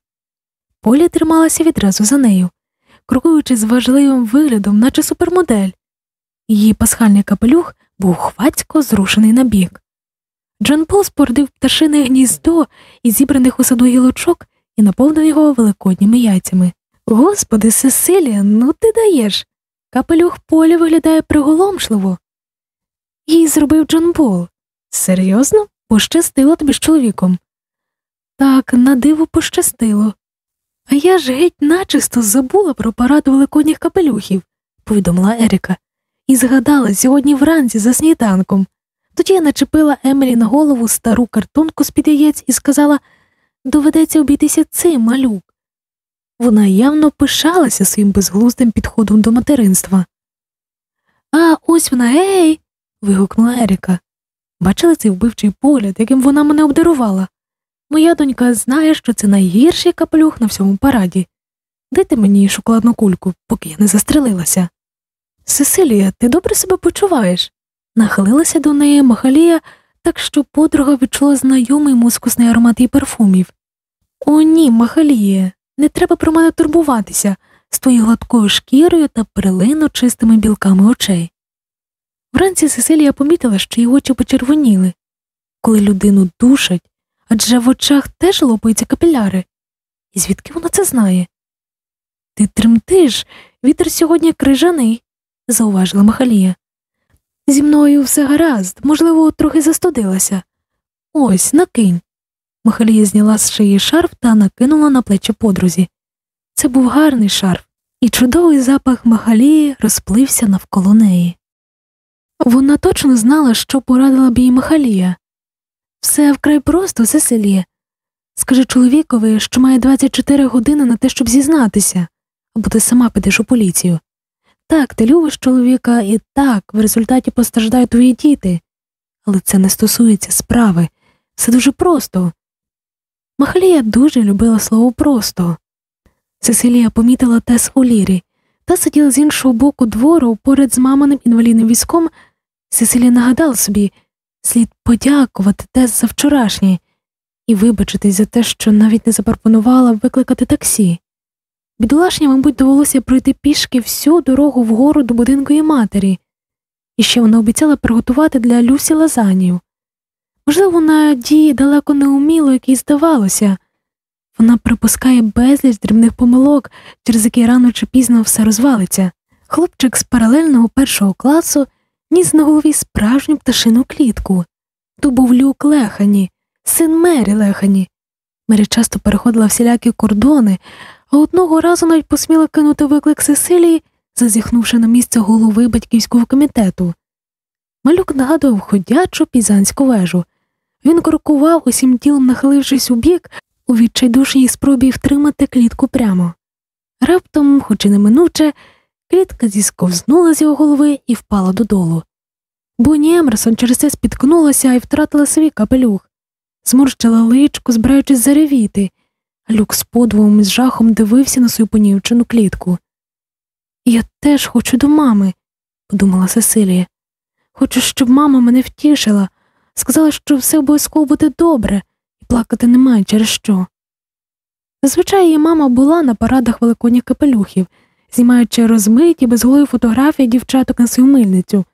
Полі трималася відразу за нею, крокуючи з важливим виглядом, наче супермодель. Її пасхальний капелюх був хвацько зрушений на бік. Джон Пол спордив пташине гніздо із зібраних у саду гілочок і наповнив його великодніми яйцями. Господи, Сесилія, ну ти даєш. Капелюх полі виглядає приголомшливо. Їй зробив Джон Пол. Серйозно? Пощастило тобі з чоловіком. Так, на диво пощастило. А я ж геть начисто забула про парад великодніх капелюхів, повідомила Еріка, і згадала сьогодні вранці за сніданком. Тоді я начепила Емелі на голову стару картонку з під яєць і сказала доведеться обійтися цим малюк. Вона явно пишалася своїм безглуздим підходом до материнства. А ось вона, ей. вигукнула Еріка. Бачили цей вбивчий погляд, яким вона мене обдарувала. Моя донька знає, що це найгірший капелюх на всьому параді. Дайте мені шоколадну кульку, поки я не застрелилася. Сесилія, ти добре себе почуваєш? Нахилилася до неї Махалія, так що подруга відчула знайомий мускусний аромат її парфумів. О, ні, Махаліє, не треба про мене турбуватися з твоєю гладкою шкірою та перлино чистими білками очей. Вранці Сесилія помітила, що її очі почервоніли. Коли людину душать, адже в очах теж лопаються капіляри. І звідки вона це знає? Ти тремтиш, вітер сьогодні крижаний, зауважила Махалія. Зі мною все гаразд, можливо, трохи застудилася. Ось, накинь. Махалія зняла з шиї шарф та накинула на плечі подрузі. Це був гарний шарф, і чудовий запах Махалії розплився навколо неї. Вона точно знала, що порадила б їй Махалія. Все вкрай просто, Сесилія. Скажи чоловікові, що має 24 години на те, щоб зізнатися, або ти сама підеш у поліцію. Так, ти любиш чоловіка, і так, в результаті постраждають твої діти, але це не стосується справи, все дуже просто. Махалія дуже любила слово просто. Сесилія помітила Тес у лірі, та сиділа з іншого боку двору поряд з маминим інвалідним візком. Сесилія нагадала собі слід подякувати Тес за вчорашнє і вибачитись за те, що навіть не запропонувала викликати таксі. Бідолашні, мабуть, довелося пройти пішки всю дорогу вгору до будинку її матері, і ще вона обіцяла приготувати для Люсі лазанію. Можливо, вона діє далеко не уміло, як їй здавалося. Вона припускає безліч дрібних помилок, через які рано чи пізно все розвалиться. Хлопчик з паралельного першого класу ніс на голові справжню пташину клітку. То був люк Лехані, син Мері Лехані. Мері часто переходила всілякі кордони, а одного разу навіть посміла кинути виклик Сесилії, зазіхнувши на місце голови батьківського комітету. Малюк нагадував ходячу пізанську вежу. Він крокував усім тілом, нахилившись у бік, у відчайдушній спробі втримати клітку прямо. Раптом, хоч і неминуче, клітка зісковзнула з його голови і впала додолу. Бонні Емерсон через це спіткнулася і втратила свій капелюх, зморщила личку, збираючись заревіти, люк з подвовом і з жахом дивився на свою понівчену клітку. Я теж хочу до мами, подумала Сесилія. Хочу, щоб мама мене втішила, сказала, що все обов'язково буде добре, і плакати немає через що. Зазвичай її мама була на парадах великодніх капелюхів, знімаючи розмиті безголові фотографії дівчаток на свою мильницю,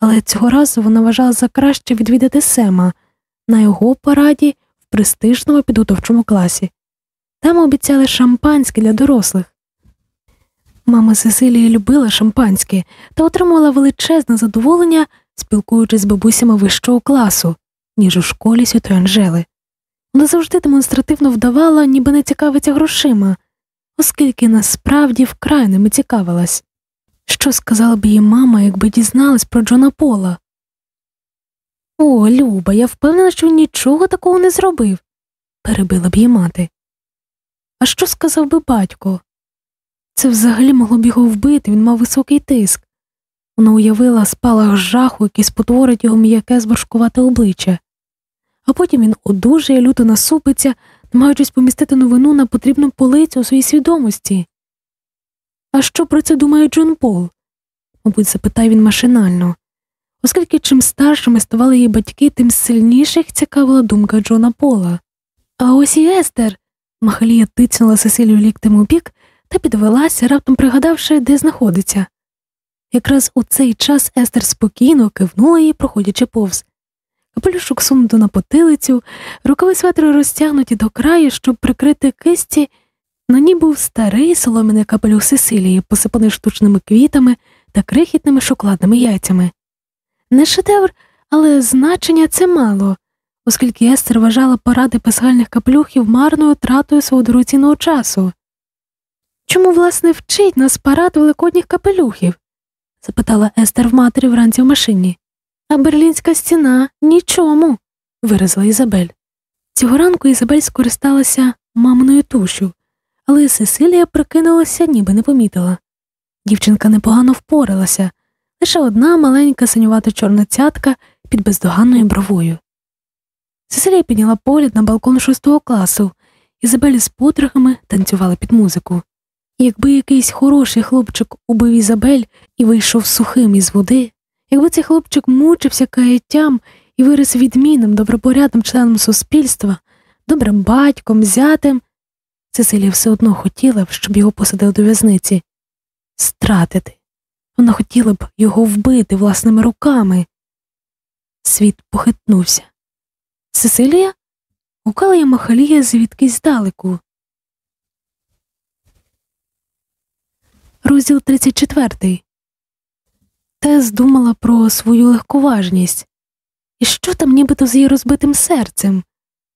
але цього разу вона вважала за краще відвідати Сема на його параді в престижному підготовчому класі. Там обіцяли шампанське для дорослих. Мама Сесилії любила шампанське та отримувала величезне задоволення, спілкуючись з бабусями вищого класу, ніж у школі Святої Анжели. Вона завжди демонстративно вдавала, ніби не цікавиться грошима, оскільки насправді вкрай ними цікавилась. Що сказала б її мама, якби дізналась про Джона Пола? О, Люба, я впевнена, що він нічого такого не зробив, перебила б її мати. А що сказав би батько? Це взагалі могло б його вбити, він мав високий тиск. Вона уявила спалах жаху, який спотворить його м'яке зборшкувате обличчя, а потім він одужає, люто насупиться, намагаючись помістити новину на потрібну полицю у своїй свідомості. А що про це думає Джон Пол? Мабуть, запитав він машинально, оскільки чим старшими ставали її батьки, тим сильніше їх цікавила думка Джона Пола. А ось і Естер. Махалія тицнула Сесилію ліктем у бік та підвелася, раптом пригадавши, де знаходиться. Якраз у цей час Естер спокійно кивнула їй, проходячи повз. Капелюшок сунуто на потилицю, рукави светри розтягнуті до краю, щоб прикрити кисті. На ній був старий соломіний капелюх Сесилії, посипаний штучними квітами та крихітними шоколадними яйцями. Не шедевр, але значення це мало, оскільки Естер вважала поради пасхальних капелюхів марною тратою свого дорогоцінного часу. Чому, власне, вчить нас парад великодніх капелюхів? запитала Естер в матері вранці в машині. А берлінська стіна нічому, виразила Ізабель. Цього ранку Ізабель скористалася маминою тушу, але Сесилія прикинулася, ніби не помітила. Дівчинка непогано впоралася, лише одна маленька синювата чорна цятка під бездоганною бровою. Сесилія підняла погляд на балкон шостого класу, Ізабель з потрохами танцювали під музику. Якби якийсь хороший хлопчик убив Ізабель і вийшов сухим із води, якби цей хлопчик мучився каяттям і виріс відмінним, добропорядним членом суспільства, добрим батьком, зятем, Сесилія все одно хотіла б, щоб його посадили до в'язниці, стратити. Вона хотіла б його вбити власними руками. Світ похитнувся. Сесилія? Гукала я Махалія звідкись здалеку. Розділ 34. Тес думала про свою легковажність. І що там нібито з її розбитим серцем?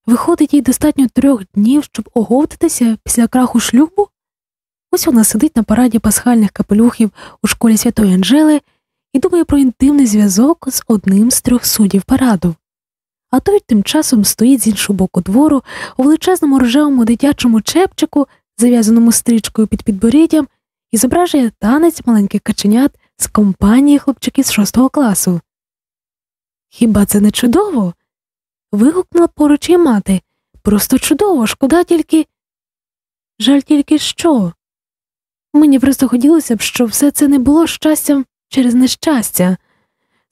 Виходить, їй достатньо трьох днів, щоб оговтатися після краху шлюбу? Ось вона сидить на параді пасхальних капелюхів у школі Святої Анжели і думає про інтимний зв'язок з одним з трьох суддів параду. А той тим часом стоїть з іншого боку двору у величезному рожевому дитячому чепчику, зав'язаному стрічкою під підборіддям, і зображує танець маленьких каченят з компанії хлопчиків з шостого класу. Хіба це не чудово? вигукнула поруч її мати. Просто чудово, шкода тільки. Жаль тільки що. Мені просто хотілося б, щоб все це не було щастям через нещастя.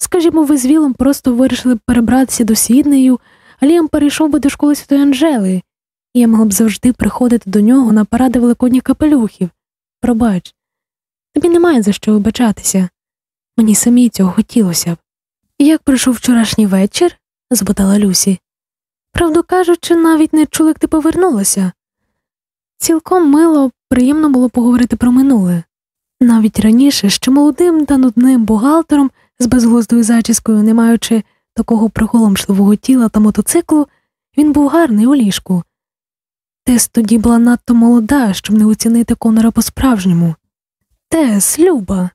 Скажімо, ви з Вілом просто вирішили б перебратися до Сіднею, а Ліам перейшов би до школи Святої Анжели, і я могла б завжди приходити до нього на паради великодніх капелюхів. Пробач, тобі немає за що вибачатися. Мені самі цього хотілося б. Як пройшов вчорашній вечір? запитала Люсі. Правду кажучи, навіть не чули, як ти повернулася. Цілком мило, приємно було поговорити про минуле. Навіть раніше, ще молодим та нудним бухгалтером з безглуздою зачіскою, не маючи такого приголомшливого тіла та мотоциклу, він був гарний у ліжку. Тес тоді була надто молода, щоб не оцінити Конора по-справжньому. Тес, Люба,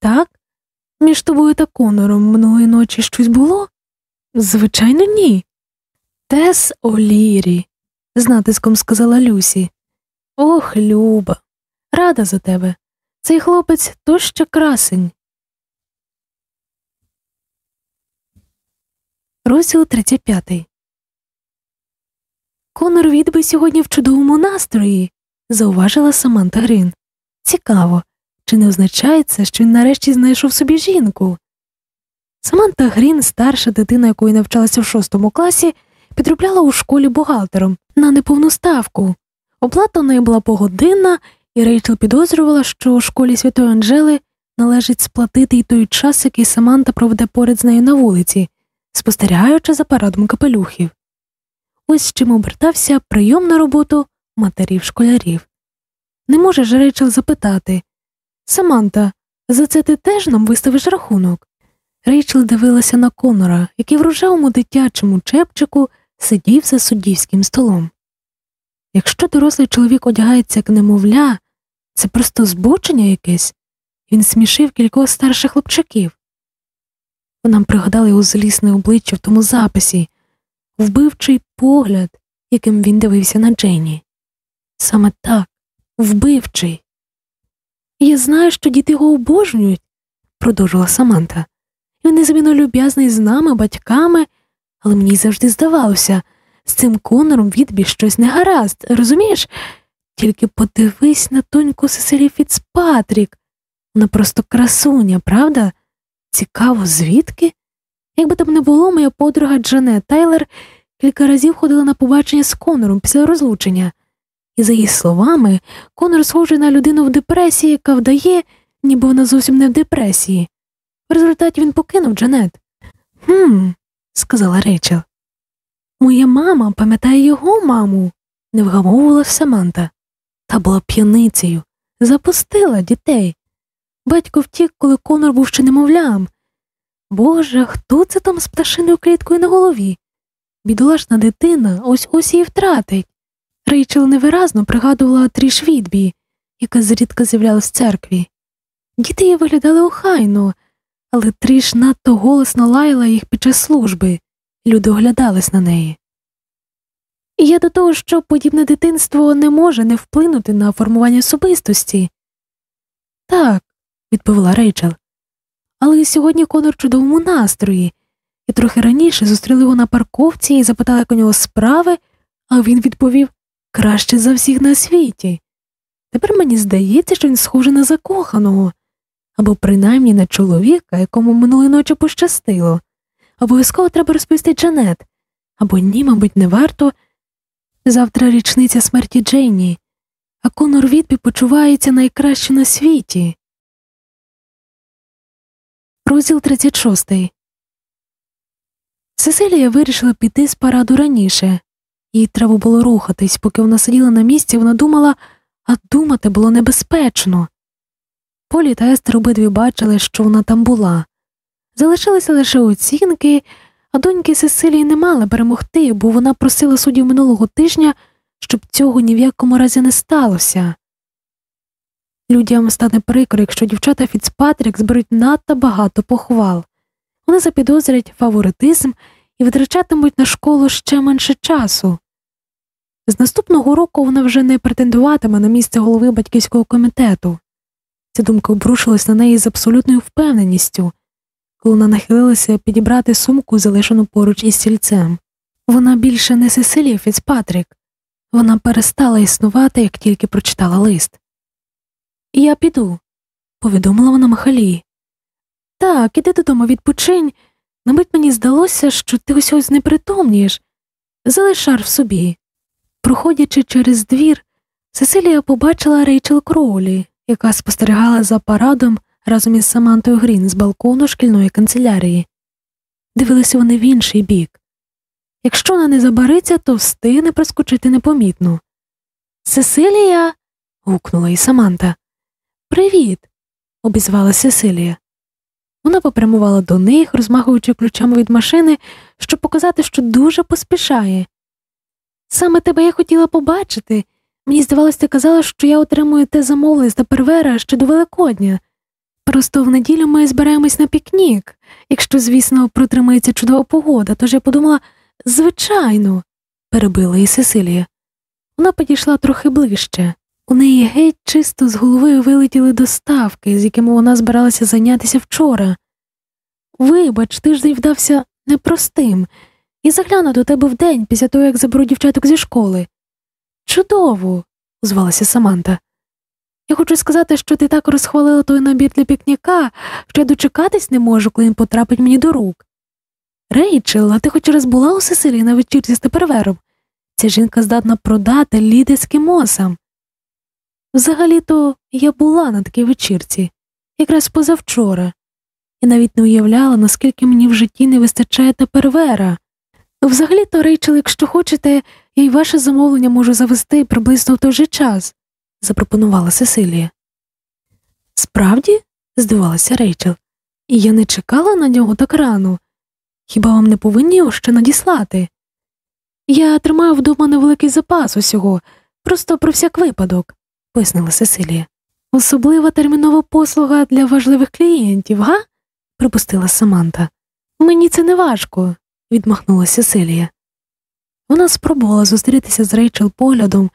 так? Між тобою та Конором минулої ночі щось було? Звичайно, ні. Тес Олірі, з натиском сказала Люсі. Ох, Люба, рада за тебе. Цей хлопець то ще красень. Розділ 35 Конор відби сьогодні в чудовому настрої, зауважила Саманта Грин. Цікаво, чи не означає це, що він нарешті знайшов собі жінку? Саманта Грін, старша дитина, якої навчалася в шостому класі, підробляла у школі бухгалтером на неповну ставку. Оплата у неї була погодинна, і Рейчел підозрювала, що у школі Святої Анжели належить сплатити й той час, який Саманта проведе поряд з нею на вулиці, спостерігаючи за парадом капелюхів. Ось з чим обертався прийом на роботу матерів школярів. Не можеш Рейчел запитати Саманта, за це ти теж нам виставиш рахунок? Рейчел дивилася на Конора, який в рожевому дитячому чепчику сидів за суддівським столом. Якщо дорослий чоловік одягається як немовля, це просто збочення якесь, він смішив кількох старших хлопчаків. Вона пригадала його злісне обличчя в тому записі, вбивчий погляд, яким він дивився на Дженні. Саме так, вбивчий. Я знаю, що діти його обожнюють, продовжила Саманта. Він незмінно люб'язний з нами, батьками, але мені завжди здавалося, з цим конором відбі щось не гаразд, розумієш? Тільки подивись на тоньку Сесилі Фіцпатрік. Вона просто красуня, правда? Цікаво, звідки? Якби там не було, моя подруга Джанет Тайлер кілька разів ходила на побачення з Конором після розлучення, і, за її словами, Конор схожий на людину в депресії, яка вдає, ніби вона зовсім не в депресії. В результаті він покинув Джанет. Хм, сказала Рейчел. Моя мама пам'ятає його маму, не вгамовувала Саманта. Та була п'яницею, запустила дітей. Батько втік, коли Конор був ще немовлям. Боже, хто це там з пташиною кліткою на голові? Бідолашна дитина ось ось її втратить. Рейчел невиразно пригадувала Тріш Відбі, яка зрідка з'являлась в церкві. Діти її виглядали охайно, але Тріш надто голосно лаяла їх під час служби, люди оглядались на неї. Я до того, що подібне дитинство не може не вплинути на формування особистості. Так, відповіла Рейчел. Але сьогодні Конор в чудовому настрої. і трохи раніше зустріли його на парковці і запитали, як у нього справи, а він відповів краще за всіх на світі. Тепер мені здається, що він схожий на закоханого, або принаймні на чоловіка, якому минулої ночі пощастило. Обов'язково треба розповісти Джанет, або ні, мабуть, не варто. Завтра річниця смерті Джейні, а Конор Відбі почувається найкраще на світі. Розділ 36 Сесилія вирішила піти з параду раніше, їй треба було рухатись, поки вона сиділа на місці, вона думала, а думати було небезпечно. Полі та Естер обидві бачили, що вона там була. Залишилися лише оцінки, а доньки Сесилії не мали перемогти, бо вона просила суддів минулого тижня, щоб цього ні в якому разі не сталося. Людям стане прикро, якщо дівчата Фіцпатрік зберуть надто багато похвал. Вони запідозрять фаворитизм і витрачатимуть на школу ще менше часу. З наступного року вона вже не претендуватиме на місце голови батьківського комітету. Ця думка обрушилась на неї з абсолютною впевненістю, коли вона нахилилася підібрати сумку, залишену поруч із сільцем. Вона більше не Сесилія Фіцпатрік, вона перестала існувати, як тільки прочитала лист. Я піду, повідомила вона Махалі. Так, іди додому, відпочинь. На мені здалося, що ти ось ось непритомнієш. Залиш шарф собі. Проходячи через двір, Сесилія побачила Рейчел Кроулі, яка спостерігала за парадом разом із Самантою Грін з балкону шкільної канцелярії. Дивилися вони в інший бік. Якщо вона не забариться, то встигне проскочити непомітно. Сесилія. гукнула і Саманта. Привіт, обізвала Сесилія. Вона попрямувала до них, розмахуючи ключами від машини, щоб показати, що дуже поспішає. Саме тебе я хотіла побачити. Мені здавалося, ти казала, що я отримую те замовлення з Тапервера ще до Великодня. Просто в неділю ми збираємось на пікнік, якщо, звісно, протримається чудова погода, тож я подумала, звичайно, перебила її Сесилія. Вона підійшла трохи ближче. У неї геть чисто з головою вилетіли доставки, з якими вона збиралася зайнятися вчора. Вибач, тиждень вдався непростим, і загляну до тебе вдень після того, як заберу дівчаток зі школи. Чудово, звалася Саманта. Я хочу сказати, що ти так розхвалила той набір для пікніка, що я дочекатись не можу, коли він потрапить мені до рук. Рейчел, а ти хоч раз була у Сесилії на вечірці з тепервером? Ця жінка здатна продати лід ескімосам. Взагалі-то я була на такій вечірці, якраз позавчора, і навіть не уявляла, наскільки мені в житті не вистачає тепервера. Взагалі-то, Рейчел, якщо хочете, я й ваше замовлення можу завести приблизно в той же час, запропонувала Сесилія. Справді? здивалася Рейчел, і я не чекала на нього так рано. Хіба вам не повинні його ще надіслати? Я тримаю вдома невеликий запас усього, просто про всяк випадок, пояснила Сесилія. Особлива термінова послуга для важливих клієнтів, га? припустила Саманта. Мені це не важко, відмахнулася Селія. Вона спробувала зустрітися з Рейчел поглядом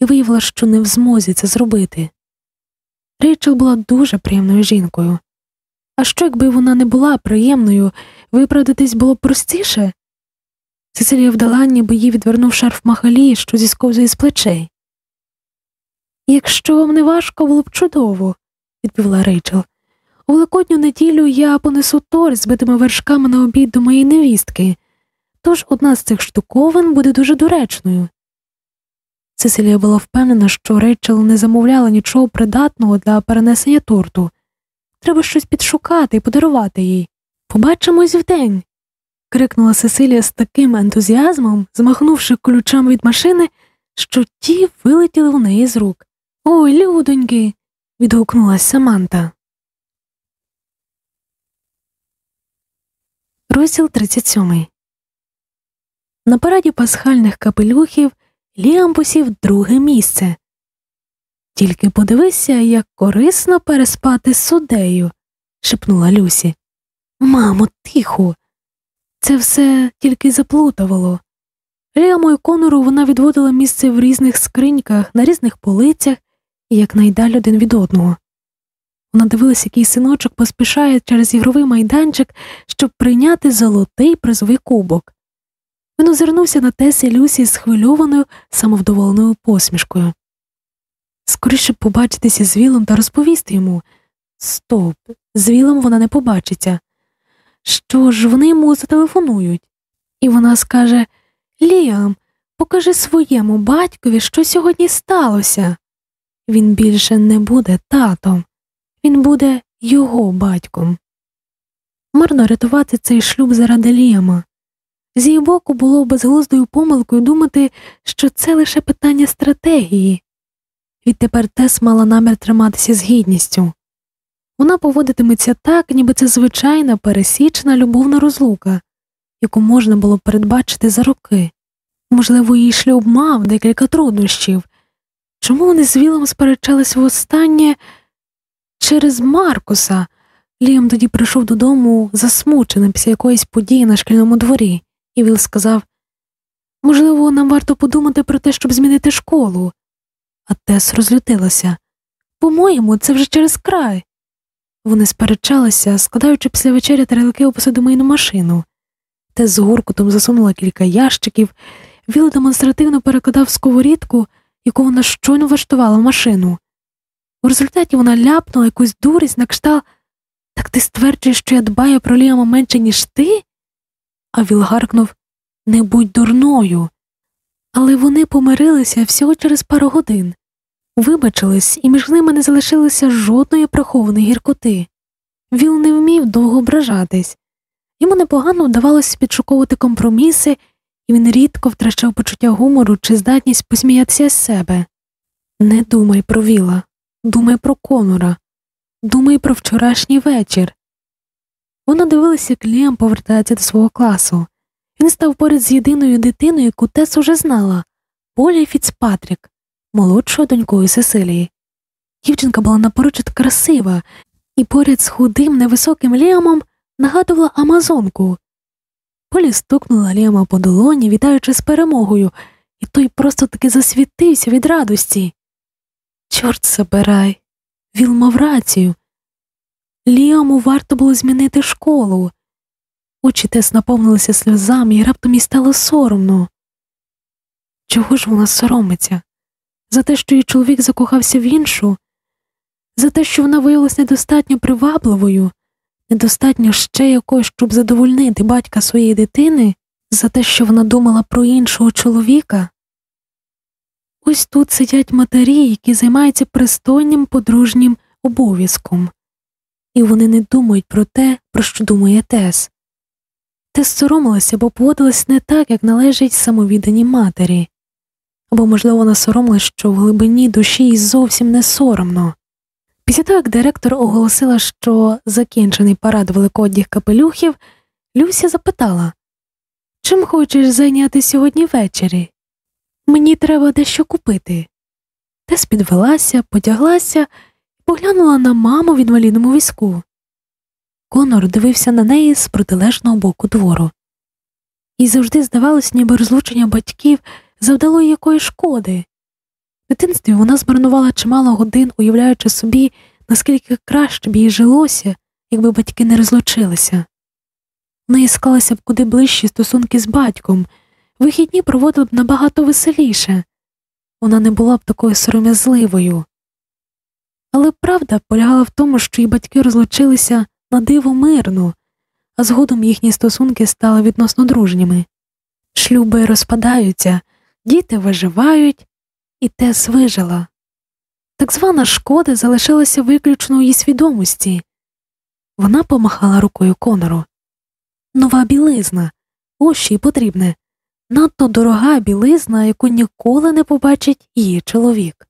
і виявила, що не в змозі це зробити. Рейчел була дуже приємною жінкою. А що, якби вона не була приємною, виправдатись було простіше? Сесилія вдала, ніби їй відвернув шарф махалі, що зісковзує з плечей. Якщо вам не важко, було б чудово, відповіла Рейчел. У великодню неділю я понесу торт з битими вершками на обід до моєї невістки, тож одна з цих штуковин буде дуже доречною. Сесилія була впевнена, що Рейчел не замовляла нічого придатного для перенесення торту. Треба щось підшукати і подарувати їй. Побачимось вдень. крикнула Сесилія з таким ентузіазмом, змахнувши ключами від машини, що ті вилетіли у неї з рук. Ой, людоньки. відгукнулася Саманта. Розділ 37 На параді пасхальних капелюхів Ліам посів друге місце. Тільки подивися, як корисно переспати з суддею, шепнула Люсі. Мамо, тихо. Це все тільки заплутувало. Ліаму і конору вона відводила місце в різних скриньках, на різних полицях і якнайдаль один від одного. Вона дивилася, який синочок поспішає через ігровий майданчик, щоб прийняти золотий призовий кубок. Він озирнувся на Тесі Люсі з схвильованою, самовдоволеною посмішкою. Скоріше побачитися з Вілом та розповісти йому стоп, з Вілом вона не побачиться. Що ж, вони йому зателефонують, і вона скаже Ліам, покажи своєму батькові, що сьогодні сталося. Він більше не буде татом, він буде його батьком. Марно рятувати цей шлюб заради Ліама. З її боку було безглуздою помилкою думати, що це лише питання стратегії. Відтепер Тес мала намір триматися з гідністю. Вона поводитиметься так, ніби це звичайна пересічна любовна розлука, яку можна було передбачити за роки. Можливо, її шлюб мав декілька труднощів. Чому вони з Вілом сперечались востаннє через Маркуса? Ліам тоді прийшов додому засмученим після якоїсь події на шкільному дворі, і Віл сказав можливо, нам варто подумати про те, щоб змінити школу. А Тес розлютилася. По-моєму, це вже через край. Вони сперечалися, складаючи після вечері тарелки у посудомийну машину. Тес з гуркутом засунула кілька ящиків, Віл демонстративно перекладав сковорідку, яку вона щойно влаштувала в машину. У результаті вона ляпнула якусь дурість на кшталт так ти стверджуєш, що я дбаю про Ліама менше, ніж ти? А Віл гаркнув Не будь дурною. Але вони помирилися всього через пару годин, вибачились, і між ними не залишилося жодної прихованої гіркоти. Віл не вмів довго ображатись, йому непогано вдавалося підшуковувати компроміси, і він рідко втрачав почуття гумору чи здатність посміятися з себе. Не думай про Віла, думай про Конора, думай про вчорашній вечір. Вона дивилася, як Ліам повертається до свого класу. Він став поряд з єдиною дитиною, яку Тес уже знала Полі Фіцпатрік, молодшою донькою Сесилії. Дівчинка була напрочуд красива і поряд з худим невисоким Ліамом нагадувала Амазонку. Полі стукнула Ліама по долоні, вітаючи з перемогою, і той просто таки засвітився від радості. Чорт забирай, Віл мав рацію. Ліаму варто було змінити школу. Очі Тес наповнилися сльозами і раптом їй стало соромно. Чого ж вона соромиться? За те, що її чоловік закохався в іншу, за те, що вона виявилася недостатньо привабливою, недостатньо ще якось, щоб задовольнити батька своєї дитини, за те, що вона думала про іншого чоловіка. Ось тут сидять матері, які займаються пристойним подружнім обов'язком, і вони не думають про те, про що думає Тес. Тес соромилася, бо поводилась не так, як належить самовідданій матері, або, можливо, вона соромилась, що в глибині душі їй зовсім не соромно. Після того, як директор оголосила, що закінчений парад великодніх капелюхів, Люся запитала Чим хочеш зайнятися сьогодні ввечері? Мені треба дещо купити. Тес підвелася, потяглася і поглянула на маму в інвалідному візку. Конор дивився на неї з протилежного боку двору. І завжди здавалось, ніби розлучення батьків завдало якої шкоди. В дитинстві вона змарнувала чимало годин, уявляючи собі, наскільки краще б їй жилося, якби батьки не розлучилися. В неї склалися б куди ближчі стосунки з батьком, вихідні проводили б набагато веселіше, вона не була б такою сором'язливою. Але правда полягала в тому, що її батьки розлучилися на диво мирно, а згодом їхні стосунки стали відносно дружніми. Шлюби розпадаються, діти виживають, і Тес вижила. Так звана шкода залишилася виключно у її свідомості. Вона помахала рукою Конору. Нова білизна, ось що й потрібне, надто дорога білизна, яку ніколи не побачить її чоловік.